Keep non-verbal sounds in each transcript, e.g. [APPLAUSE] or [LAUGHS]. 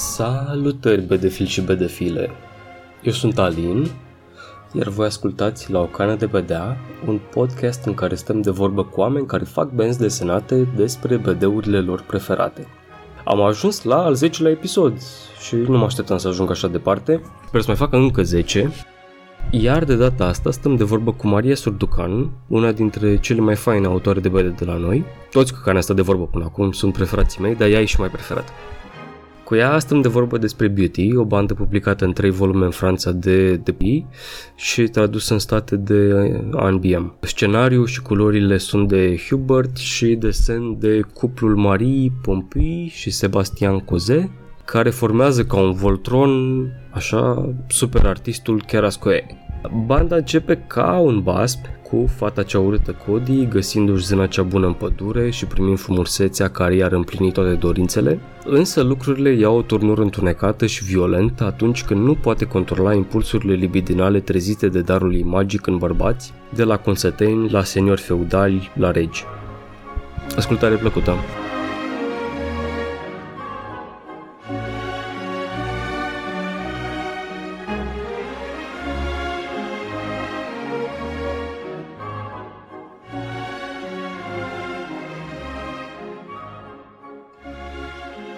Salutări, bedefil și bedefile! Eu sunt Alin, iar voi ascultați La o cană de bedea, un podcast în care stăm de vorbă cu oameni care fac benzi desenate despre bedeurile lor preferate. Am ajuns la al 10-lea episod și nu mă așteptam să ajung așa departe. Sper să mai facă încă 10 iar de data asta stăm de vorbă cu Maria Surducan, una dintre cele mai faine autoare de bede de la noi. Toți cu care am stat de vorbă până acum sunt preferații mei, dar ea e și mai preferată. Cu ea stăm de vorbă despre Beauty, o bandă publicată în trei volume în Franța de The și tradusă în state de ANBM. Scenariul și culorile sunt de Hubert și desen de cuplul Marie Pompui și Sebastian Coze, care formează ca un Voltron, așa, super artistul Kerascoe. Banda începe ca un basp cu fata cea urâtă Cody, găsindu-și zâna cea bună în pădure și primind frumusețea care i-ar împlini toate dorințele, însă lucrurile iau o turnură întunecată și violentă atunci când nu poate controla impulsurile libidinale trezite de darul ei magic în bărbați, de la consăteni la seniori feudali la regi. Ascultare plăcută!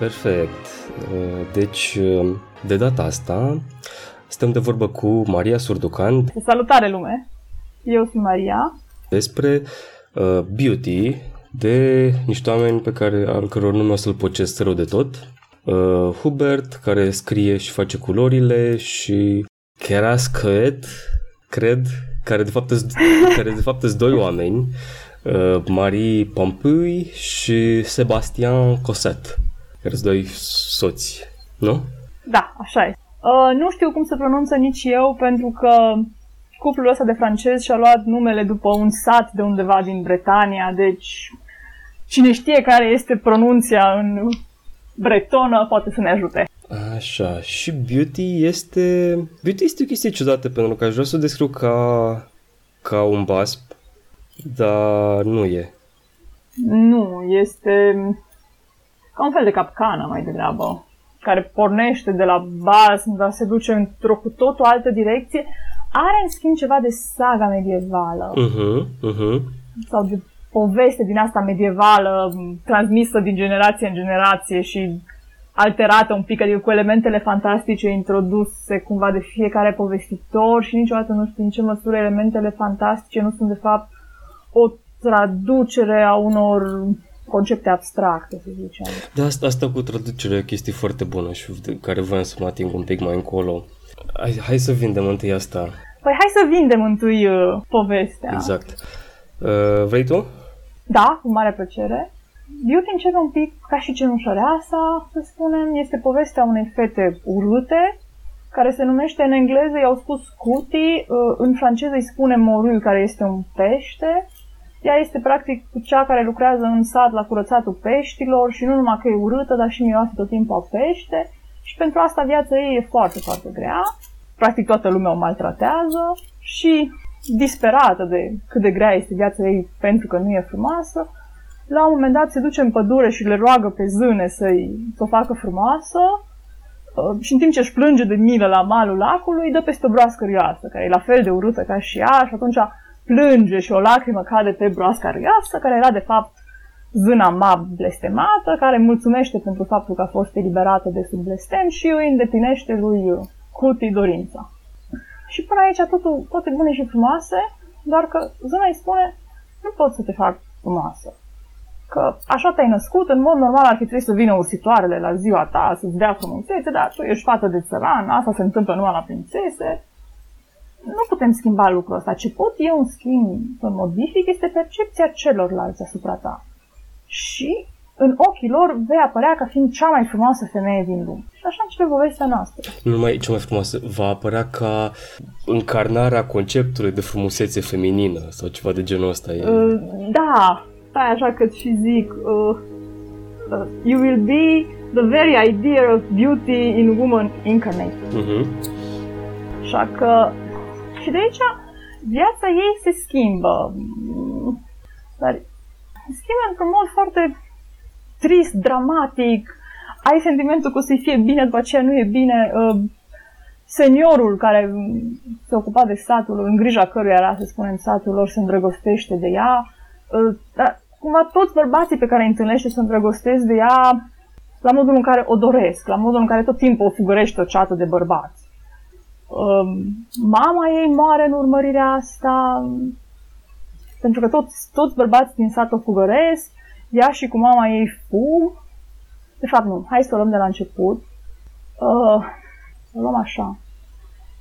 Perfect. Deci, de data asta, stăm de vorbă cu Maria Surducan. Salutare lume! Eu sunt Maria. Despre uh, beauty de niște oameni pe care, al căror nume o să-l pocesc rău de tot. Uh, Hubert, care scrie și face culorile și Keras Coet, cred, care de fapt [LAUGHS] care de fapt sunt doi oameni, uh, Marie Pompui și Sebastian Cosette care sunt doi soți, nu? Da, așa e. Uh, nu știu cum se pronunță nici eu, pentru că cuplul ăsta de francez și-a luat numele după un sat de undeva din Bretania, deci cine știe care este pronunția în bretonă poate să ne ajute. Așa, și beauty este... Beauty este o chestie ciudată, pentru că aș vrea să o descriu ca, ca un basp, dar nu e. Nu, este ca un fel de capcană mai degrabă, care pornește de la bază, dar se duce într-o cu totul altă direcție, are în schimb ceva de saga medievală. Uh-huh, uh-huh. Sau de poveste din asta medievală, transmisă din generație în generație și alterată un pic, adică cu elementele fantastice introduse cumva de fiecare povestitor și niciodată nu știu în ce măsură elementele fantastice nu sunt de fapt o traducere a unor concepte abstracte, să zicem. Da, asta, asta cu traducerea e o chestie foarte bună și de care voiam să mă ating un pic mai încolo. Hai, hai să vindem întâi asta. Păi hai să vindem întâi uh, povestea. Exact. Uh, vrei tu? Da, cu mare plăcere. Beauty începe un pic ca și cenușăreasa, să spunem. Este povestea unei fete urâte, care se numește în engleză, i-au spus cutie, uh, în franceză îi spune morul, care este un pește, ea este practic cea care lucrează în sat la curățatul peștilor și nu numai că e urâtă, dar și miroase tot timpul a pește. Și pentru asta viața ei e foarte, foarte grea. Practic toată lumea o maltratează și disperată de cât de grea este viața ei pentru că nu e frumoasă, la un moment dat se duce în pădure și le roagă pe zâne să-i, să o facă frumoasă uh, și în timp ce își plânge de milă la malul lacului, dă peste o broască rioasă, care e la fel de urâtă ca și ea și atunci plânge și o lacrimă cade pe broasca râiasă, care era de fapt zâna ma blestemată, care mulțumește pentru faptul că a fost eliberată de sub blestem și îi îndeplinește lui Cuti dorința. Și până aici totul, toate bune și frumoase, doar că zâna îi spune, nu pot să te fac frumoasă. Că așa te-ai născut, în mod normal ar fi trebuit să vină ursitoarele la ziua ta să-ți dea frumusețe, dar tu ești fată de țăran, asta se întâmplă numai la prințese, nu putem schimba lucrul ăsta. Ce pot eu, în schimb, să modific este percepția celorlalți asupra ta. Și în ochii lor vei apărea ca fiind cea mai frumoasă femeie din lume. Și așa începe povestea noastră. Nu numai cea mai frumoasă, va apărea ca încarnarea conceptului de frumusețe feminină sau ceva de genul ăsta. E... Uh, da, stai așa că și zic. Uh, uh, you will be the very idea of beauty in woman incarnate. Uh-huh. Așa că și de aici viața ei se schimbă. Dar se schimbă într-un mod foarte trist, dramatic. ai sentimentul că o să-i fie bine, după aceea nu e bine. Uh, seniorul care se ocupa de satul, în grija căruia era, să spunem, satul lor, se îndrăgostește de ea. Uh, dar cumva toți bărbații pe care îi întâlnește se îndrăgostesc de ea la modul în care o doresc, la modul în care tot timpul o fugărește o ceată de bărbați. Uh, mama ei moare în urmărirea asta, pentru că toți, toți bărbații din sat o fugăresc, ea și cu mama ei fug. De fapt, nu, hai să o luăm de la început. Uh, o luăm așa.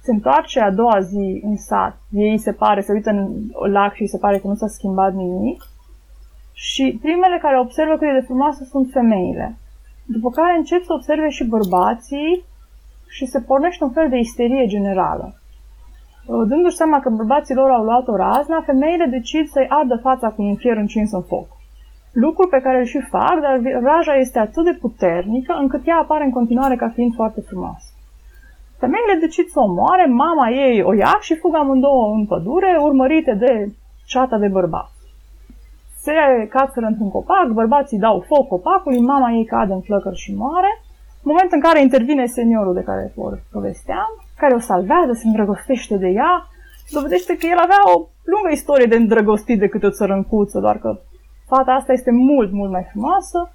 Se întoarce a doua zi în sat, ei se pare, se uită în lac și se pare că nu s-a schimbat nimic. Și primele care observă cât de frumoasă sunt femeile. După care încep să observe și bărbații și se pornește un fel de isterie generală. Uh, dându-și seama că bărbații lor au luat o razna, femeile decid să-i ardă fața cu un fier încins în foc. Lucru pe care îl și fac, dar raja este atât de puternică încât ea apare în continuare ca fiind foarte frumoasă. Femeile decid să o moare, mama ei o ia și fug amândouă în pădure, urmărite de ceata de bărbați. Se cațără într-un copac, bărbații dau foc copacului, mama ei cade în flăcări și moare. Moment în care intervine seniorul de care povesteam, care o salvează, se îndrăgostește de ea, dovedește că el avea o lungă istorie de îndrăgostit decât o țărâncuță, doar că fata asta este mult, mult mai frumoasă.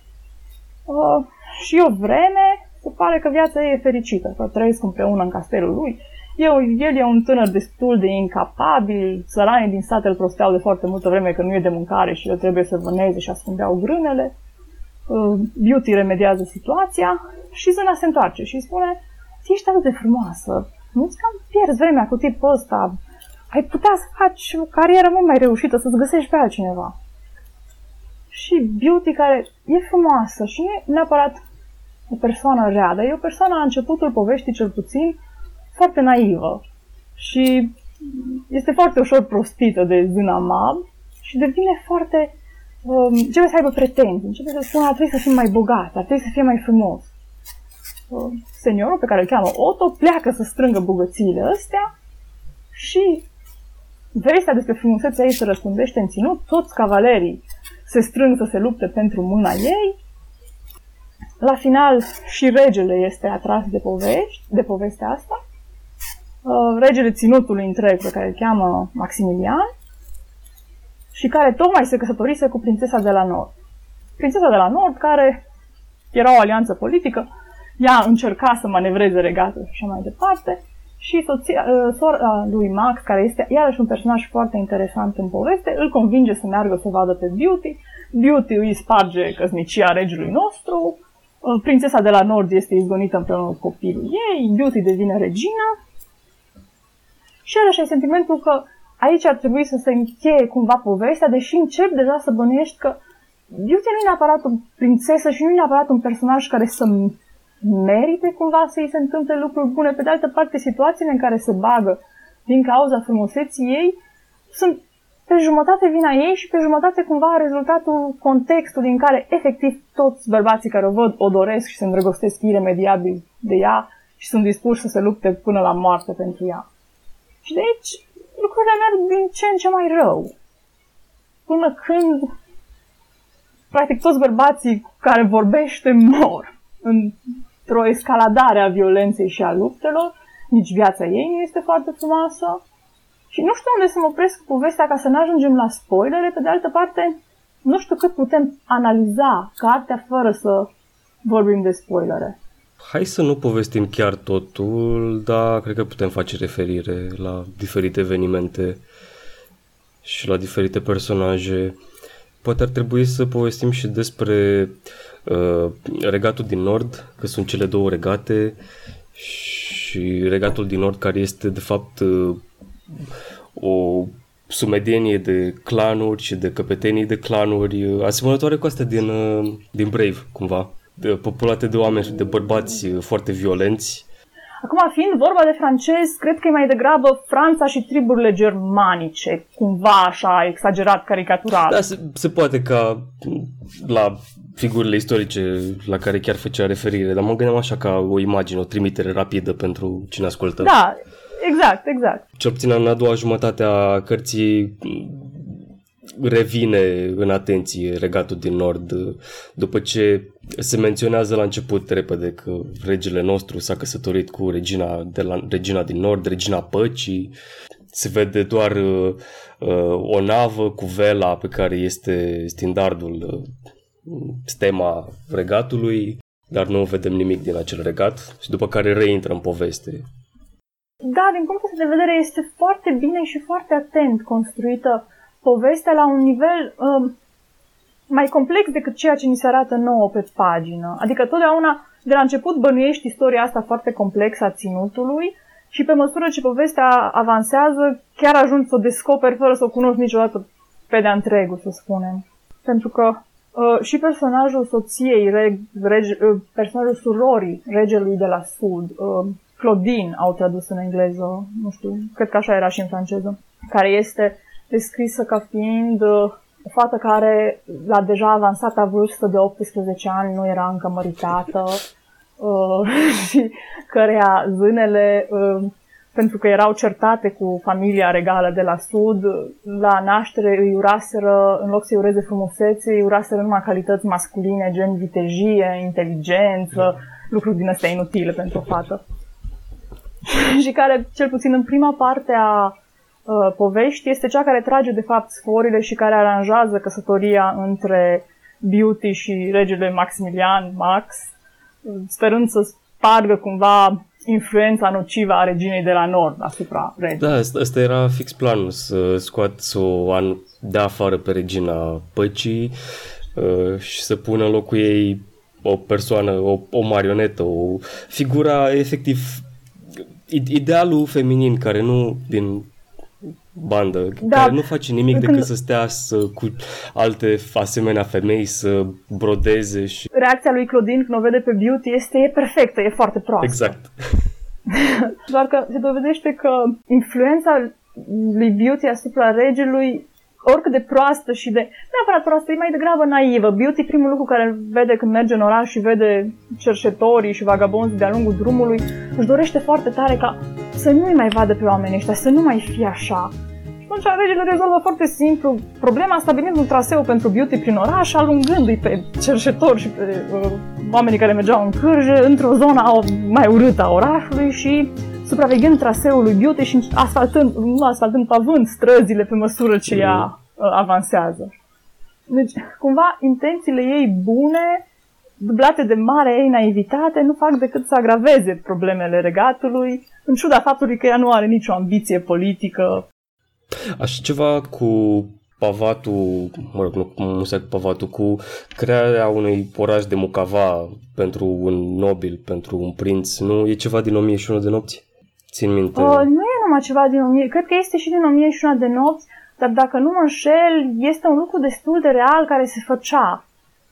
Uh, și o vreme se pare că viața ei e fericită, că trăiesc împreună în castelul lui. Eu, el e un tânăr destul de incapabil, țăranii din sat îl prosteau de foarte multă vreme că nu e de mâncare și el trebuie să vâneze și ascundeau grânele. Uh, Beauty remediază situația și zâna se întoarce și spune ești atât de frumoasă, nu-ți cam pierzi vremea cu tipul ăsta. Ai putea să faci o carieră mult mai reușită, să-ți găsești pe altcineva. Și Beauty, care e frumoasă și nu e neapărat o persoană rea, dar e o persoană la începutul poveștii cel puțin foarte naivă și este foarte ușor prostită de zâna Mab și devine foarte... Um, începe să aibă pretenții, începe să spună ar trebui să fim mai bogat, ar trebui să fie mai frumos. Uh, seniorul pe care îl cheamă Otto pleacă să strângă bogățiile astea și vestea despre frumusețea ei se răspundește în ținut, toți cavalerii se strâng să se lupte pentru mâna ei. La final și regele este atras de povești, de povestea asta. Uh, regele ținutului întreg pe care îl cheamă Maximilian și care tocmai se căsătorise cu prințesa de la Nord. Prințesa de la Nord care era o alianță politică ea încerca să manevreze regatul și așa mai departe. Și soția, uh, sora lui Max, care este iarăși un personaj foarte interesant în poveste, îl convinge să meargă să vadă pe Beauty. Beauty îi sparge căsnicia regelui nostru. Uh, prințesa de la Nord este izgonită împreună cu copilul ei. Beauty devine regina. Și iarăși ai sentimentul că aici ar trebui să se încheie cumva povestea, deși încep deja să bănuiești că Beauty nu e neapărat o prințesă și nu e neapărat un personaj care să merite cumva să îi se întâmple lucruri bune. Pe de altă parte, situațiile în care se bagă din cauza frumuseții ei sunt pe jumătate vina ei și pe jumătate cumva rezultatul contextului în care efectiv toți bărbații care o văd o doresc și se îndrăgostesc iremediabil de ea și sunt dispuși să se lupte până la moarte pentru ea. Și de aici lucrurile merg din ce în ce mai rău. Până când practic toți bărbații cu care vorbește mor într-o escaladare a violenței și a luptelor, nici viața ei nu este foarte frumoasă. Și nu știu unde să mă opresc cu povestea ca să nu ajungem la spoilere, pe de altă parte, nu știu cât putem analiza cartea fără să vorbim de spoilere. Hai să nu povestim chiar totul, dar cred că putem face referire la diferite evenimente și la diferite personaje. Poate ar trebui să povestim și despre uh, regatul din nord, că sunt cele două regate și regatul din nord care este de fapt uh, o sumedenie de clanuri și de căpetenii de clanuri uh, asemănătoare cu astea din, uh, din Brave, cumva, de, populate de oameni și de bărbați uh, foarte violenți Acum, fiind vorba de francez, cred că e mai degrabă Franța și triburile germanice, cumva așa exagerat, caricatural. Da, se, se poate ca la figurile istorice la care chiar făcea referire, dar mă gândeam așa ca o imagine, o trimitere rapidă pentru cine ascultă. Da, exact, exact. Ce obțin în a doua jumătate a cărții revine în atenție regatul din nord după ce se menționează la început repede că regele nostru s-a căsătorit cu regina, de la, regina din nord, regina păcii. Se vede doar uh, o navă cu vela pe care este standardul, uh, stema regatului, dar nu vedem nimic din acel regat și după care reintră în poveste. Da, din punctul de vedere este foarte bine și foarte atent construită povestea la un nivel um, mai complex decât ceea ce ni se arată nouă pe pagină. Adică totdeauna, de la început, bănuiești istoria asta foarte complexă a ținutului și pe măsură ce povestea avansează, chiar ajungi să o descoperi fără să o cunoști niciodată pe de-a întregul, să spunem. Pentru că uh, și personajul soției, reg, rege, uh, personajul surorii regelui de la sud, uh, Claudine au tradus în engleză, nu știu, cred că așa era și în franceză, care este descrisă ca fiind uh, o fată care, la deja avansata vârstă de 18 ani, nu era încă măritată uh, [LAUGHS] și căreia zânele, uh, pentru că erau certate cu familia regală de la sud, la naștere îi uraseră, în loc să-i ureze frumusețe, îi uraseră numai calități masculine, gen vitejie, inteligență, lucruri din astea inutile pentru o fată. [LAUGHS] și care, cel puțin în prima parte a uh, povești este cea care trage de fapt sforile și care aranjează căsătoria între Beauty și regele Maximilian Max, sperând să spargă cumva influența nocivă a reginei de la nord asupra reginei. Da, asta, asta era fix planul, să scoat, să o an, dea afară pe regina păcii uh, și să pună în locul ei o persoană, o, o marionetă, o figura efectiv idealul feminin care nu din bandă, da. care nu face nimic decât să stea să, cu alte asemenea femei să brodeze și... Reacția lui Claudine când o vede pe Beauty este e perfectă, e foarte proastă. Exact. [LAUGHS] Doar că se dovedește că influența lui Beauty asupra regelui oricât de proastă și de... Nu neapărat proastă, e mai degrabă naivă. Beauty, primul lucru care îl vede când merge în oraș și vede cerșetorii și vagabonzi de-a lungul drumului, își dorește foarte tare ca să nu-i mai vadă pe oamenii ăștia, să nu mai fie așa. Și atunci regele rezolvă foarte simplu problema stabilind un traseu pentru Beauty prin oraș, alungându-i pe cerșetori și pe uh, oamenii care mergeau în cârje într-o zonă mai urâtă a orașului și supraveghând traseul lui Beauty și asfaltând, nu asfaltând, pavând străzile pe măsură ce ea uh, avansează. Deci, cumva, intențiile ei bune, dublate de mare ei naivitate, nu fac decât să agraveze problemele regatului, în ciuda faptului că ea nu are nicio ambiție politică. Așa ceva cu pavatul, mă rog, nu cum se pavatul, cu crearea unui oraș de mucava pentru un nobil, pentru un prinț, nu? E ceva din 1001 de nopți? Țin minte. Uh, nu e numai ceva din 1000, cred că este și din 1001 de nopți, dar dacă nu mă înșel, este un lucru destul de real care se făcea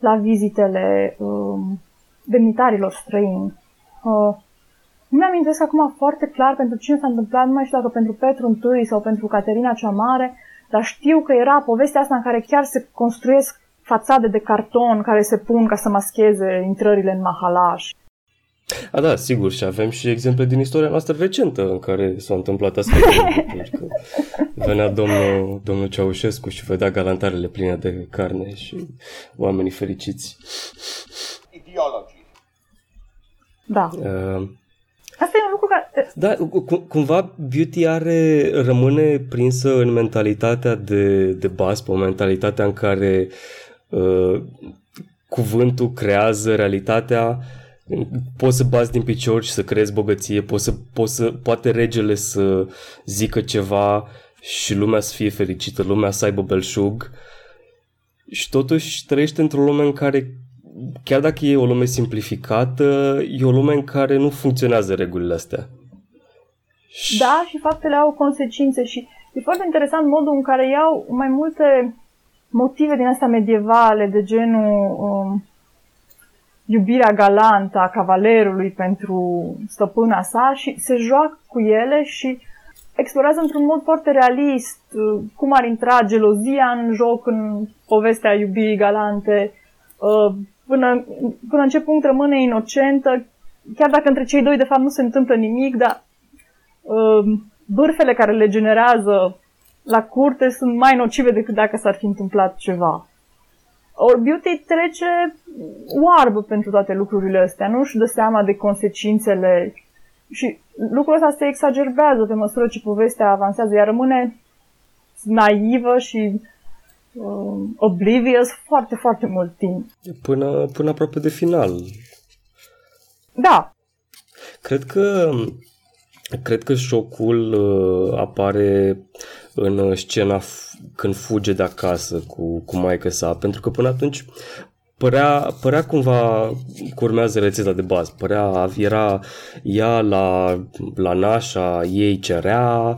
la vizitele um, demnitarilor străini. Uh, nu mi-am amintesc acum foarte clar pentru cine s-a întâmplat, nu mai știu dacă pentru Petru I sau pentru Caterina cea Mare, dar știu că era povestea asta în care chiar se construiesc fațade de carton care se pun ca să mascheze intrările în mahalaș. A, da, sigur, și avem și exemple din istoria noastră recentă în care s-a întâmplat asta. [LAUGHS] că venea domnul, domnul Ceaușescu și vedea galantarele pline de carne și oamenii fericiți. Ideology. Da. Uh, Asta e un lucru care... Da, cumva Beauty are, rămâne prinsă în mentalitatea de, de pe o mentalitatea în care uh, cuvântul creează realitatea uh, poți să bați din picior și să creezi bogăție, poți să, poți să, poate regele să zică ceva și lumea să fie fericită, lumea să aibă belșug și totuși trăiește într-o lume în care chiar dacă e o lume simplificată, e o lume în care nu funcționează regulile astea. Da, și faptele au consecințe și e foarte interesant modul în care iau mai multe motive din astea medievale, de genul um, iubirea galantă a cavalerului pentru stăpâna sa și se joacă cu ele și explorează într-un mod foarte realist uh, cum ar intra gelozia în joc în povestea iubirii galante, uh, până, până în ce punct rămâne inocentă, chiar dacă între cei doi de fapt nu se întâmplă nimic, dar uh, bârfele care le generează la curte sunt mai nocive decât dacă s-ar fi întâmplat ceva. Or Beauty trece oarbă pentru toate lucrurile astea, nu își dă seama de consecințele și lucrul ăsta se exagerează pe măsură ce povestea avansează, ea rămâne naivă și uh, oblivious foarte, foarte mult timp. Până, până aproape de final. Da. Cred că Cred că șocul uh, apare în scena f- când fuge de acasă cu, cu maică sa, pentru că până atunci părea, părea cumva că urmează rețeta de bază. Părea, era ea la, la nașa, ei cerea,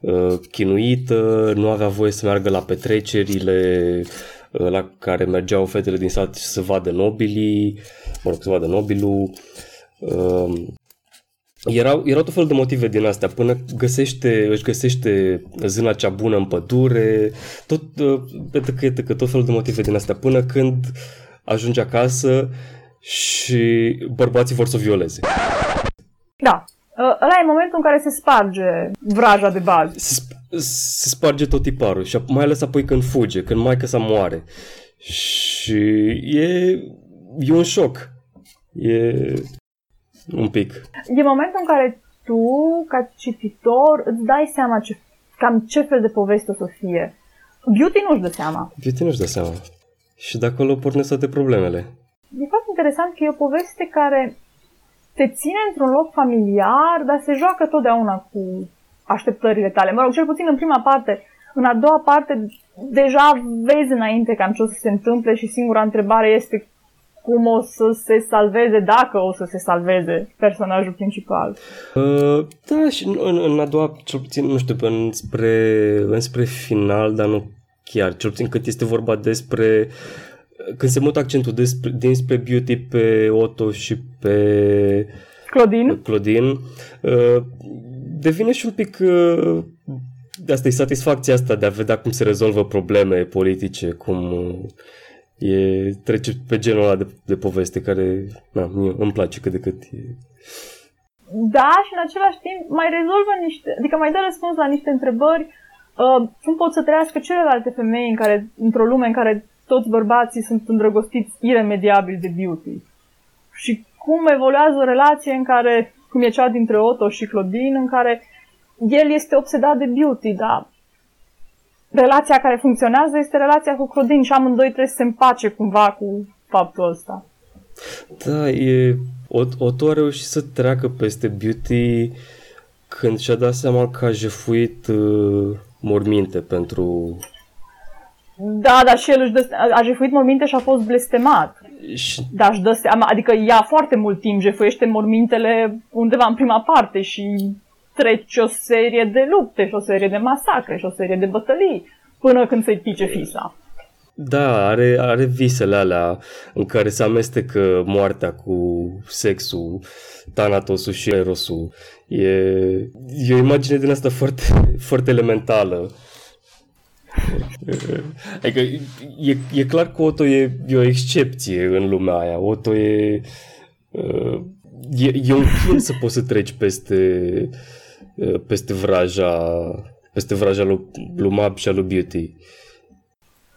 uh, chinuită, nu avea voie să meargă la petrecerile uh, la care mergeau fetele din sat să vadă nobilii, mă rog, să vadă nobilul. Uh, erau, erau tot felul de motive din astea, până găsește, își găsește zâna cea bună în pădure, tot, că, că tot felul de motive din astea, până când ajunge acasă și bărbații vor să o violeze. Da. Ăla e momentul în care se sparge vraja de bază. Se, se sparge tot tiparul și mai ales apoi când fuge, când maica sa moare. Și e, e un șoc. E, un pic. E momentul în care tu, ca cititor, îți dai seama ce, cam ce fel de poveste o să fie. Beauty nu-și dă seama. Beauty nu-și dă seama. Și de acolo pornesc toate problemele. E foarte interesant că e o poveste care te ține într-un loc familiar, dar se joacă totdeauna cu așteptările tale. Mă rog, cel puțin în prima parte. În a doua parte, deja vezi înainte cam ce o să se întâmple și singura întrebare este cum o să se salveze, dacă o să se salveze personajul principal. Uh, da, și în, în a doua, cel puțin, nu știu, înspre, înspre final, dar nu chiar, cel puțin cât este vorba despre când se mută accentul despre, dinspre Beauty pe Otto și pe Claudine, Claudine uh, devine și un pic uh, de asta e satisfacția asta de a vedea cum se rezolvă probleme politice, cum uh, e, trece pe genul ăla de, de poveste care na, mie îmi place cât de cât. E... Da, și în același timp mai rezolvă niște, adică mai dă răspuns la niște întrebări uh, cum pot să trăiască celelalte femei în care, într-o lume în care toți bărbații sunt îndrăgostiți iremediabil de beauty. Și cum evoluează o relație în care, cum e cea dintre Otto și Claudine, în care el este obsedat de beauty, dar relația care funcționează este relația cu Claudine și amândoi trebuie să se împace cumva cu faptul ăsta. Da, e... Otto a reușit să treacă peste beauty când și-a dat seama că a jefuit uh, morminte pentru... Da, dar și el își dă, a jefuit morminte și a fost blestemat. Și... Da, își dă seama, adică ia foarte mult timp, jefuiește mormintele undeva în prima parte și trece o serie de lupte și o serie de masacre și o serie de bătălii până când se pice fisa. Da, are, are visele alea în care se amestecă moartea cu sexul, Thanatosul și Erosul. E, e o imagine din asta foarte, foarte elementală. Adică e, e clar că Otto e, e o excepție în lumea aia. Otto e, e, e un film să poți să treci peste, peste vraja peste vraja lui, lui Mab și a lui Beauty.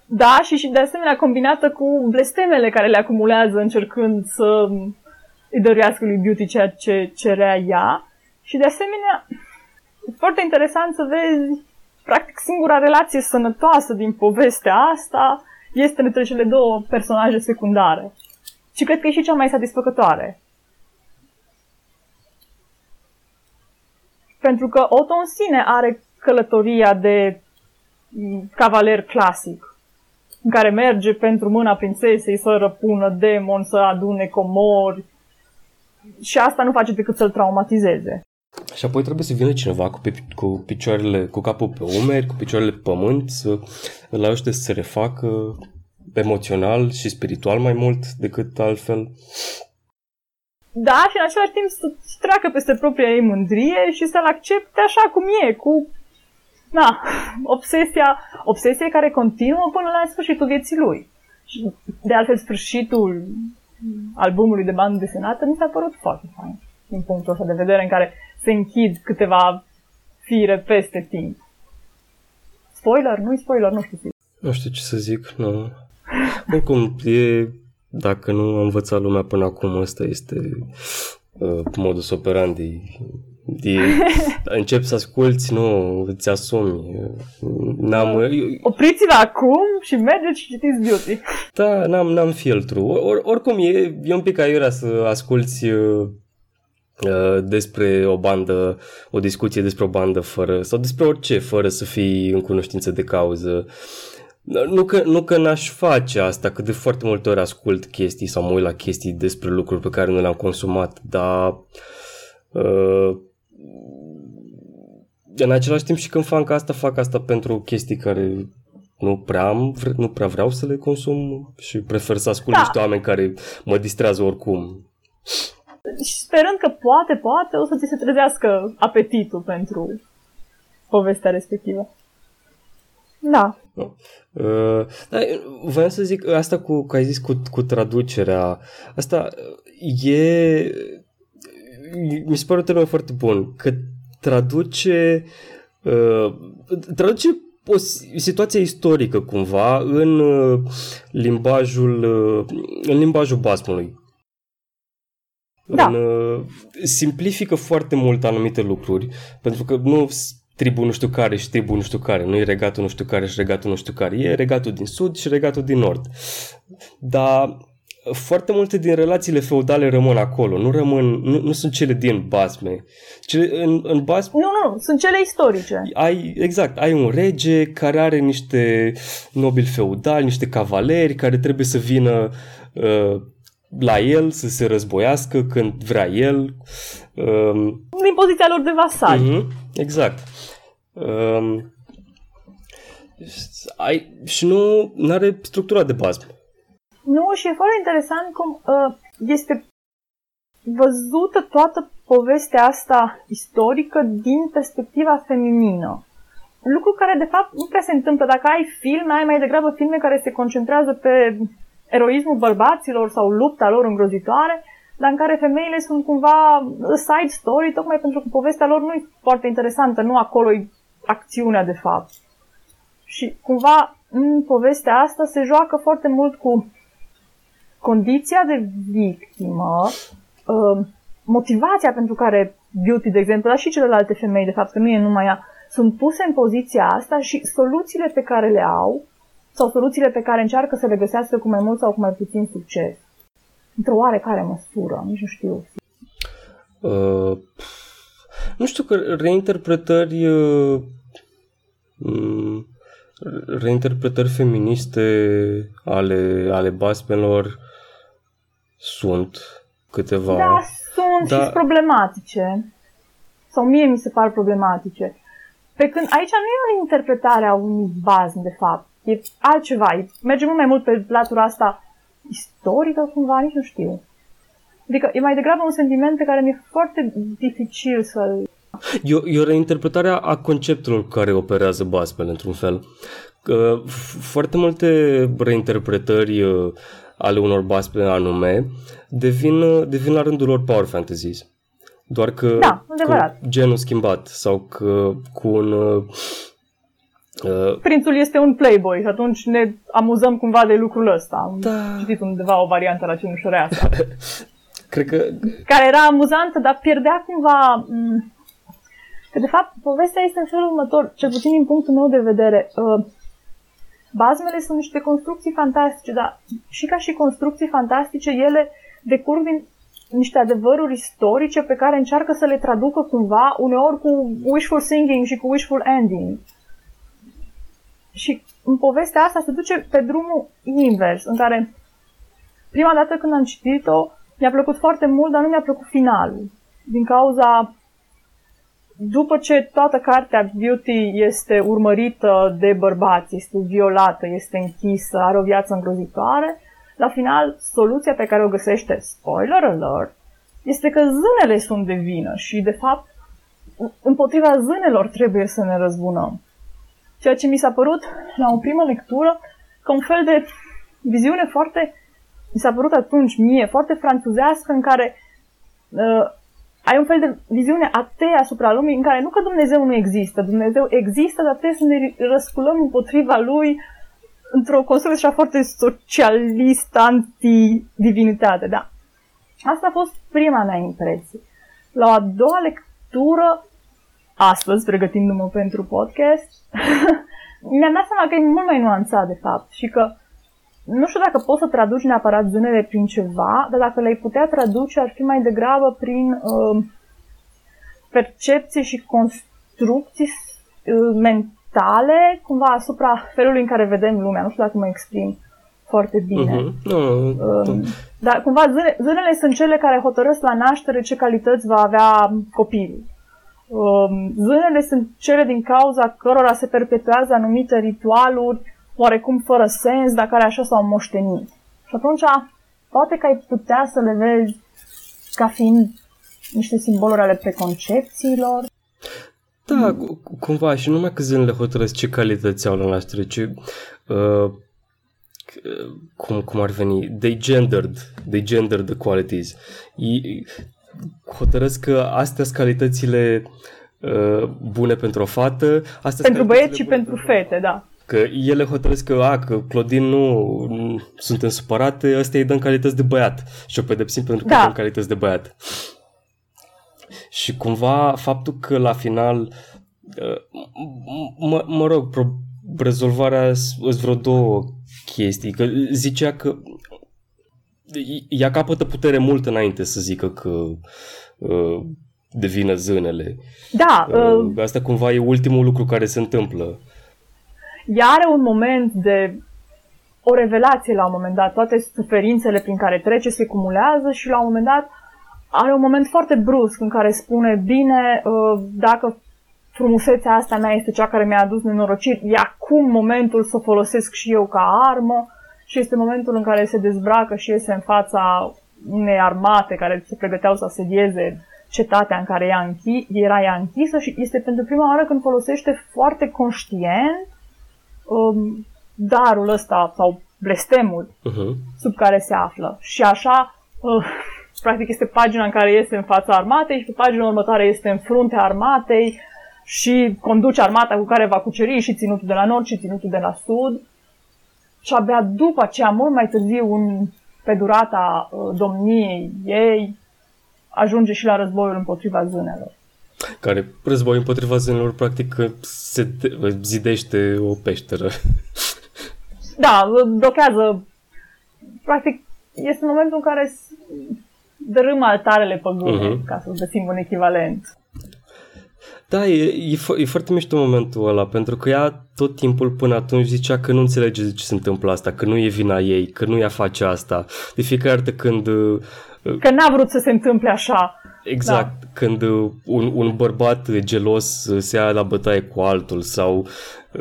Da, și, și de asemenea combinată cu blestemele care le acumulează încercând să îi dăruiască lui Beauty ceea ce cerea ea. Și de asemenea, e foarte interesant să vezi, practic singura relație sănătoasă din povestea asta este între cele două personaje secundare. Și cred că e și cea mai satisfăcătoare. Pentru că Otto în sine are călătoria de cavaler clasic, în care merge pentru mâna prințesei să răpună demon, să adune comori și asta nu face decât să-l traumatizeze. Și apoi trebuie să vină cineva cu, pe, cu picioarele, cu capul pe umeri, cu picioarele pe pământ, să îl ajute să se refacă emoțional și spiritual mai mult decât altfel. Da, și în același timp să treacă peste propria ei mândrie și să-l accepte așa cum e, cu na, obsesia, obsesia care continuă până la sfârșitul vieții lui. Și de altfel sfârșitul albumului de bandă desenată mi s-a părut foarte fain din punctul ăsta de vedere în care se închid câteva fire peste timp. spoiler? Nu-i spoiler, nu știu. Nu știu ce să zic, nu. Oricum, e, dacă nu a învățat lumea până acum, ăsta este uh, modus operandi de, [LAUGHS] încep să asculti, nu, îți asumi. N-am, Opriți-vă acum și mergeți și citiți Beauty. Da, n-am, n-am filtru. Or, oricum, e, e un pic aiurea să asculti uh, despre o bandă, o discuție despre o bandă fără, sau despre orice, fără să fii în cunoștință de cauză. Nu că, nu că n-aș face asta, că de foarte multe ori ascult chestii sau mă uit la chestii despre lucruri pe care nu le-am consumat, dar uh, în același timp și când fac asta, fac asta pentru chestii care nu prea, am, nu prea vreau să le consum și prefer să ascult da. niște oameni care mă distrează oricum. Și sperând că poate, poate o să ți se trezească apetitul pentru povestea respectivă. Da. Uh, da, voiam să zic asta cu, că ai zis cu, cu traducerea, asta e mi se pare un termen foarte bun, că traduce uh, traduce o situație istorică cumva în uh, limbajul uh, în limbajul basmului. Da. În, uh, simplifică foarte mult anumite lucruri, pentru că nu tribu nu știu care și tribu nu știu care, nu e regatul nu știu care și regatul nu știu care, e regatul din sud și regatul din nord. Dar foarte multe din relațiile feudale rămân acolo, nu rămân, nu, nu sunt cele din basme. Cele, în, în basme... Nu, nu, sunt cele istorice. Ai, exact, ai un rege care are niște nobili feudali, niște cavaleri care trebuie să vină uh, la el să se războiască când vrea el. Um, din poziția lor de vasali. Uh-huh, exact. Um, ai, și nu are structura de bază. Nu, și e foarte interesant cum uh, este văzută toată povestea asta istorică din perspectiva feminină. Lucru care, de fapt, nu prea se întâmplă. Dacă ai filme, ai mai degrabă filme care se concentrează pe eroismul bărbaților sau lupta lor îngrozitoare, dar în care femeile sunt cumva side story, tocmai pentru că povestea lor nu e foarte interesantă, nu acolo e acțiunea de fapt. Și cumva în povestea asta se joacă foarte mult cu condiția de victimă, uh, motivația pentru care Beauty, de exemplu, dar și celelalte femei, de fapt, că nu e numai ea, sunt puse în poziția asta și soluțiile pe care le au sau soluțiile pe care încearcă să le găsească cu mai mult sau cu mai puțin succes. Într-o oarecare măsură, nici nu știu. Uh, nu știu că reinterpretări uh, reinterpretări feministe ale, ale basmelor sunt câteva. Da, sunt da. și problematice. Sau mie mi se par problematice. Pe când aici nu e o interpretare a unui bazm, de fapt. E altceva. E, merge mult mai mult pe latura asta istorică, cumva, nici nu știu. Adică e mai degrabă un sentiment pe care mi-e foarte dificil să-l... E o, e o reinterpretare a conceptelor care operează basmele, într-un fel. Foarte multe reinterpretări uh, ale unor basme anume devin, devin la rândul lor power fantasies. Doar că da, cu genul schimbat sau că cu un... Uh, uh, Prințul este un playboy și atunci ne amuzăm cumva de lucrul ăsta. Am da. citit undeva o variantă la cenușăreasa. [LAUGHS] Cred că... Care era amuzantă, dar pierdea cumva... Mm, că de fapt povestea este în felul următor, cel puțin din punctul meu de vedere. Uh, Bazmele sunt niște construcții fantastice, dar și ca și construcții fantastice, ele decurg din niște adevăruri istorice pe care încearcă să le traducă cumva, uneori cu wishful thinking și cu wishful ending. Și în povestea asta se duce pe drumul invers, în care prima dată când am citit-o, mi-a plăcut foarte mult, dar nu mi-a plăcut finalul. Din cauza după ce toată cartea Beauty este urmărită de bărbați, este violată, este închisă, are o viață îngrozitoare, la final, soluția pe care o găsește, spoiler alert, este că zânele sunt de vină și, de fapt, împotriva zânelor trebuie să ne răzbunăm. Ceea ce mi s-a părut, la o primă lectură, ca un fel de viziune foarte, mi s-a părut atunci mie, foarte franțuzească, în care uh, ai un fel de viziune atea asupra lumii în care nu că Dumnezeu nu există, Dumnezeu există, dar trebuie să ne răsculăm împotriva lui într-o construcție așa foarte socialistă, anti-divinitate, da. Asta a fost prima mea impresie. La a doua lectură, astăzi, pregătindu-mă pentru podcast, [LAUGHS] mi-am dat seama că e mult mai nuanțat, de fapt, și că nu știu dacă poți să traduci neapărat zonele prin ceva, dar dacă le-ai putea traduce, ar fi mai degrabă prin uh, percepții și construcții uh, mentale, cumva asupra felului în care vedem lumea. Nu știu dacă mă exprim foarte bine. Uh-huh. No, uh, dar cumva zâne, zânele sunt cele care hotărăsc la naștere ce calități va avea copilul. Uh, zânele sunt cele din cauza cărora se perpetuează anumite ritualuri oarecum fără sens, dar care așa s-au moștenit. Și atunci, poate că ai putea să le vezi ca fiind niște simboluri ale preconcepțiilor. Da, cumva, și numai că zânele hotărăsc ce calități au la naștere, ce... Uh, cum, cum ar veni, they gendered, they gendered the qualities. I, hotărăsc că astea sunt calitățile uh, bune pentru o fată. Astea pentru băieți și pentru fete, da. Că ele hotărăsc că, a, că Claudin nu, nu suntem supărate, ăsta îi dăm calități de băiat și o pedepsim pentru că da. dăm calități de băiat. Și cumva faptul că la final, uh, mă, mă rog, pro, rezolvarea sunt vreo două chestii. Că zicea că ea capătă putere mult înainte să zică că uh, devine zânele. Da. Uh, Asta cumva e ultimul lucru care se întâmplă ea are un moment de o revelație la un moment dat, toate suferințele prin care trece se cumulează și la un moment dat are un moment foarte brusc în care spune, bine, uh, dacă frumusețea asta mea este cea care mi-a adus nenorociri, e acum momentul să o folosesc și eu ca armă și este momentul în care se dezbracă și iese în fața unei armate care se pregăteau să asedieze cetatea în care ea închi- era ea închisă și este pentru prima oară când folosește foarte conștient um, darul ăsta sau blestemul uh-huh. sub care se află. Și așa, uh, practic este pagina în care este în fața armatei și pe pagina următoare este în fruntea armatei și conduce armata cu care va cuceri și ținutul de la nord și ținutul de la sud. Și abia după aceea, mult mai târziu, în, pe durata uh, domniei ei, ajunge și la războiul împotriva zânelor care război împotriva zânelor practic se zidește o peșteră. [LAUGHS] Da, blochează. Practic este momentul în care dărâmă altarele păgâne, uh-huh. ca să găsim un echivalent. Da, e, e, fo- e foarte mișto momentul ăla, pentru că ea tot timpul până atunci zicea că nu înțelege de ce se întâmplă asta, că nu e vina ei, că nu ea face asta. De fiecare dată când... Uh, că n-a vrut să se întâmple așa. Exact, da. când uh, un, un bărbat gelos se ia la bătaie cu altul sau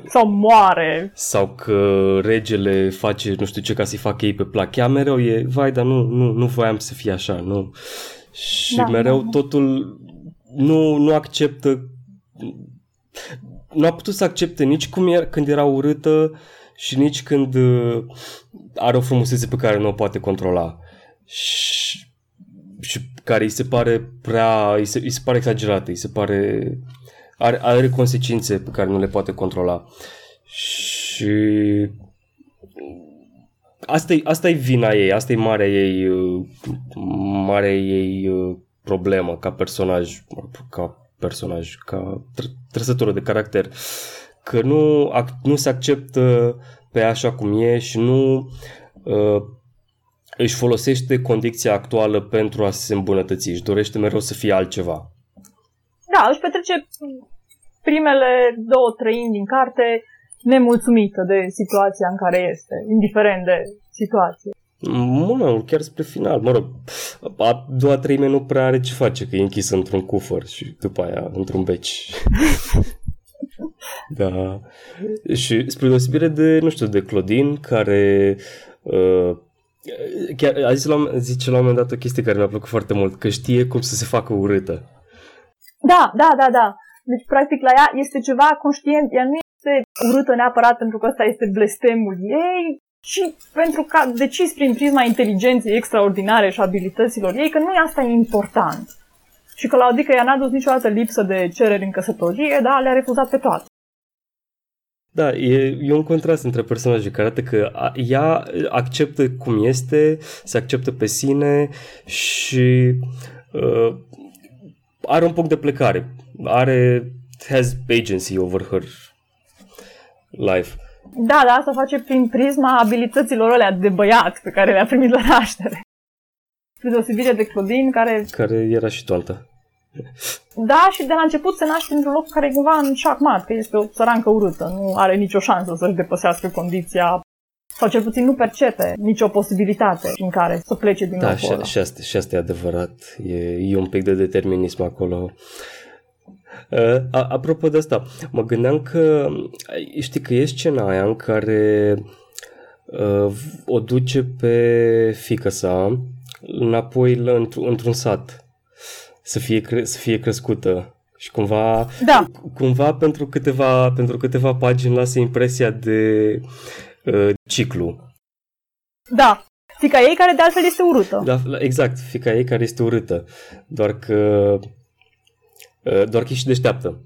sau moare. Sau că regele face nu știu ce ca să-i facă ei pe plac. Ea mereu e, vai, dar nu, nu, nu voiam să fie așa, nu. Și da, mereu da, da. totul nu, nu acceptă nu a putut să accepte nici cum era, când era urâtă și nici când uh, are o frumusețe pe care nu o poate controla. Și, și care îi se pare prea, îi se, îi se pare exagerată, îi se pare, are, are consecințe pe care nu le poate controla. Și asta e, asta e vina ei, asta e marea ei, marea ei uh, problemă ca personaj, ca personaj, ca trăsătură de caracter, că nu, nu se acceptă pe așa cum e și nu uh, își folosește condiția actuală pentru a se îmbunătăți, își dorește mereu să fie altceva. Da, își petrece primele două treimi din carte nemulțumită de situația în care este, indiferent de situație. Mult chiar spre final. Mă rog, a doua treime nu prea are ce face, că e închis într-un cufăr și după aia într-un beci. [LAUGHS] da. Și spre deosebire de, nu știu, de Claudine, care uh, chiar a zis la, zice la un moment dat o chestie care mi-a plăcut foarte mult, că știe cum să se facă urâtă. Da, da, da, da. Deci, practic, la ea este ceva conștient. Ea nu este urâtă neapărat pentru că ăsta este blestemul ei, și pentru că a decis prin prisma inteligenței extraordinare și abilităților ei că nu e asta important. Și că la adică ea n-a dus niciodată lipsă de cereri în căsătorie, dar le-a refuzat pe toate. Da, e, e un contrast între personaje care arată că ea acceptă cum este, se acceptă pe sine și uh, are un punct de plecare. Are has agency over her life. Da, dar asta face prin prisma abilităților alea de băiat pe care le-a primit la naștere. Spre deosebire de Claudine, care... Care era și toantă. Da, și de la început se naște într-un loc care e cumva în șacmat, că este o țărancă urâtă, nu are nicio șansă să-și depăsească condiția sau cel puțin nu percepe nicio posibilitate în care să plece din da, locul și, ăla. și, asta, și asta e adevărat. E, e un pic de determinism acolo. Uh, apropo de asta, mă gândeam că știi că e scena aia în care uh, o duce pe fică sa înapoi la, într- într-un sat să fie, cre- să fie crescută și cumva, da. cumva pentru, câteva, pentru câteva pagini lasă impresia de uh, ciclu. Da, fica ei care de altfel este urâtă. Da, exact, fica ei care este urâtă. Doar că uh, doar că e și deșteaptă.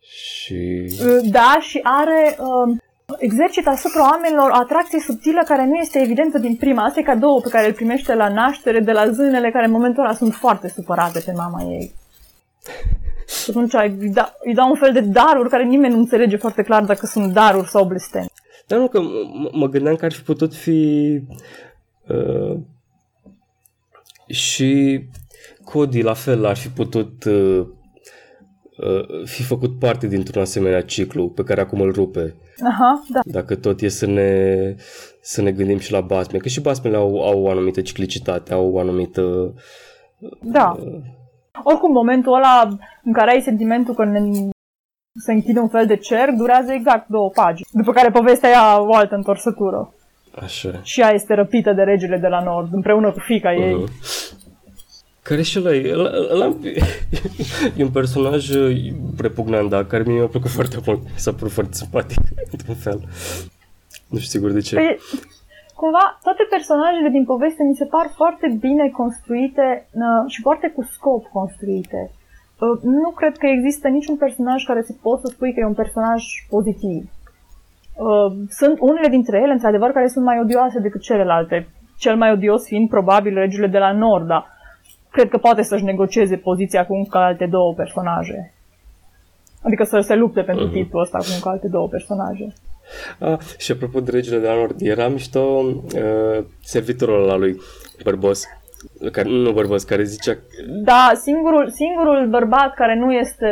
Și... Uh, da, și are uh, exercită asupra oamenilor o atracție subtilă care nu este evidentă din prima. Asta e cadou pe care îl primește la naștere de la zânele care în momentul ăla sunt foarte supărate pe mama ei. [LAUGHS] Și atunci îi, da, îi dau un fel de daruri care nimeni nu înțelege foarte clar dacă sunt daruri sau blesteni. Dar nu, că m- mă gândeam că ar fi putut fi uh, și Cody la fel ar fi putut uh, uh, fi făcut parte dintr-un asemenea ciclu pe care acum îl rupe. Aha, da. Dacă tot e să ne, să ne gândim și la basme, că și basmele au, au o anumită ciclicitate, au o anumită... Da. Uh, Oricum, momentul ăla în care ai sentimentul că ne, se închide un fel de cer, durează exact două pagini. După care povestea ia o altă întorsătură. Așa. Și ea este răpită de regele de la nord, împreună cu fica uh-huh. Ei. Care și ăla e, ăla, ăla, e un personaj repugnant, dar care mi-a plăcut foarte mult. S-a părut foarte simpatic, [LAUGHS] într-un fel. Nu știu sigur de ce. Păi, cumva, toate personajele din poveste mi se par foarte bine construite uh, și foarte cu scop construite. Uh, nu cred că există niciun personaj care să poți să spui că e un personaj pozitiv. Uh, sunt unele dintre ele, într-adevăr, care sunt mai odioase decât celelalte. Cel mai odios fiind probabil regele de la Nord, dar cred că poate să-și negocieze poziția cu încă alte două personaje. Adică să se lupte pentru uh-huh. titlul ăsta cu încă alte două personaje. Ah, și apropo de regele de la Nord, era mișto uh, servitorul la lui, bărbos, care, nu bărbos, care zicea... Da, singurul, singurul bărbat care nu este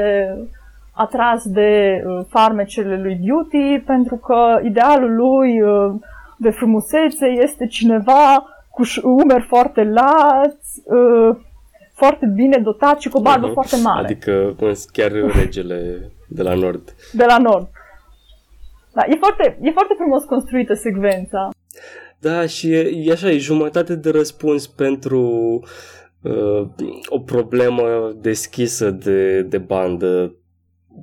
atras de uh, farmecele lui Beauty, pentru că idealul lui uh, de frumusețe este cineva cu umeri foarte lați, uh, foarte bine dotat și cu o barbă uh-huh. foarte mare. Adică chiar [LAUGHS] regele de la nord. De la nord. Da, e foarte, e foarte frumos construită secvența. Da, și e, e așa, e jumătate de răspuns pentru uh, o problemă deschisă de, de bandă.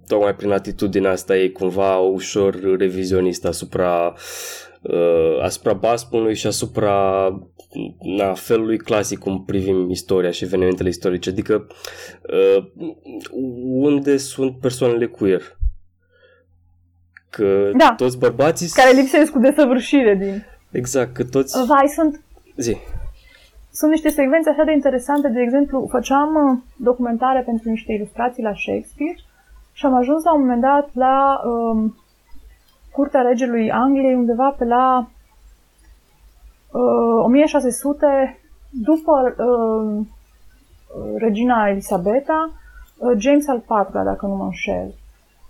Tocmai prin atitudinea asta e cumva ușor revizionist asupra uh, asupra basmului și asupra na, felului clasic cum privim istoria și evenimentele istorice, adică uh, unde sunt persoanele queer. Că da, toți bărbații... Care lipsesc cu desăvârșire din... Exact, că toți... Uh, vai, sunt... Zi. Sunt niște secvențe așa de interesante, de exemplu, făceam uh, documentare pentru niște ilustrații la Shakespeare și am ajuns la un moment dat la um, curtea regelui Angliei undeva pe la uh, 1600 după uh, regina Elisabeta, uh, James al IV-lea, dacă nu mă înșel.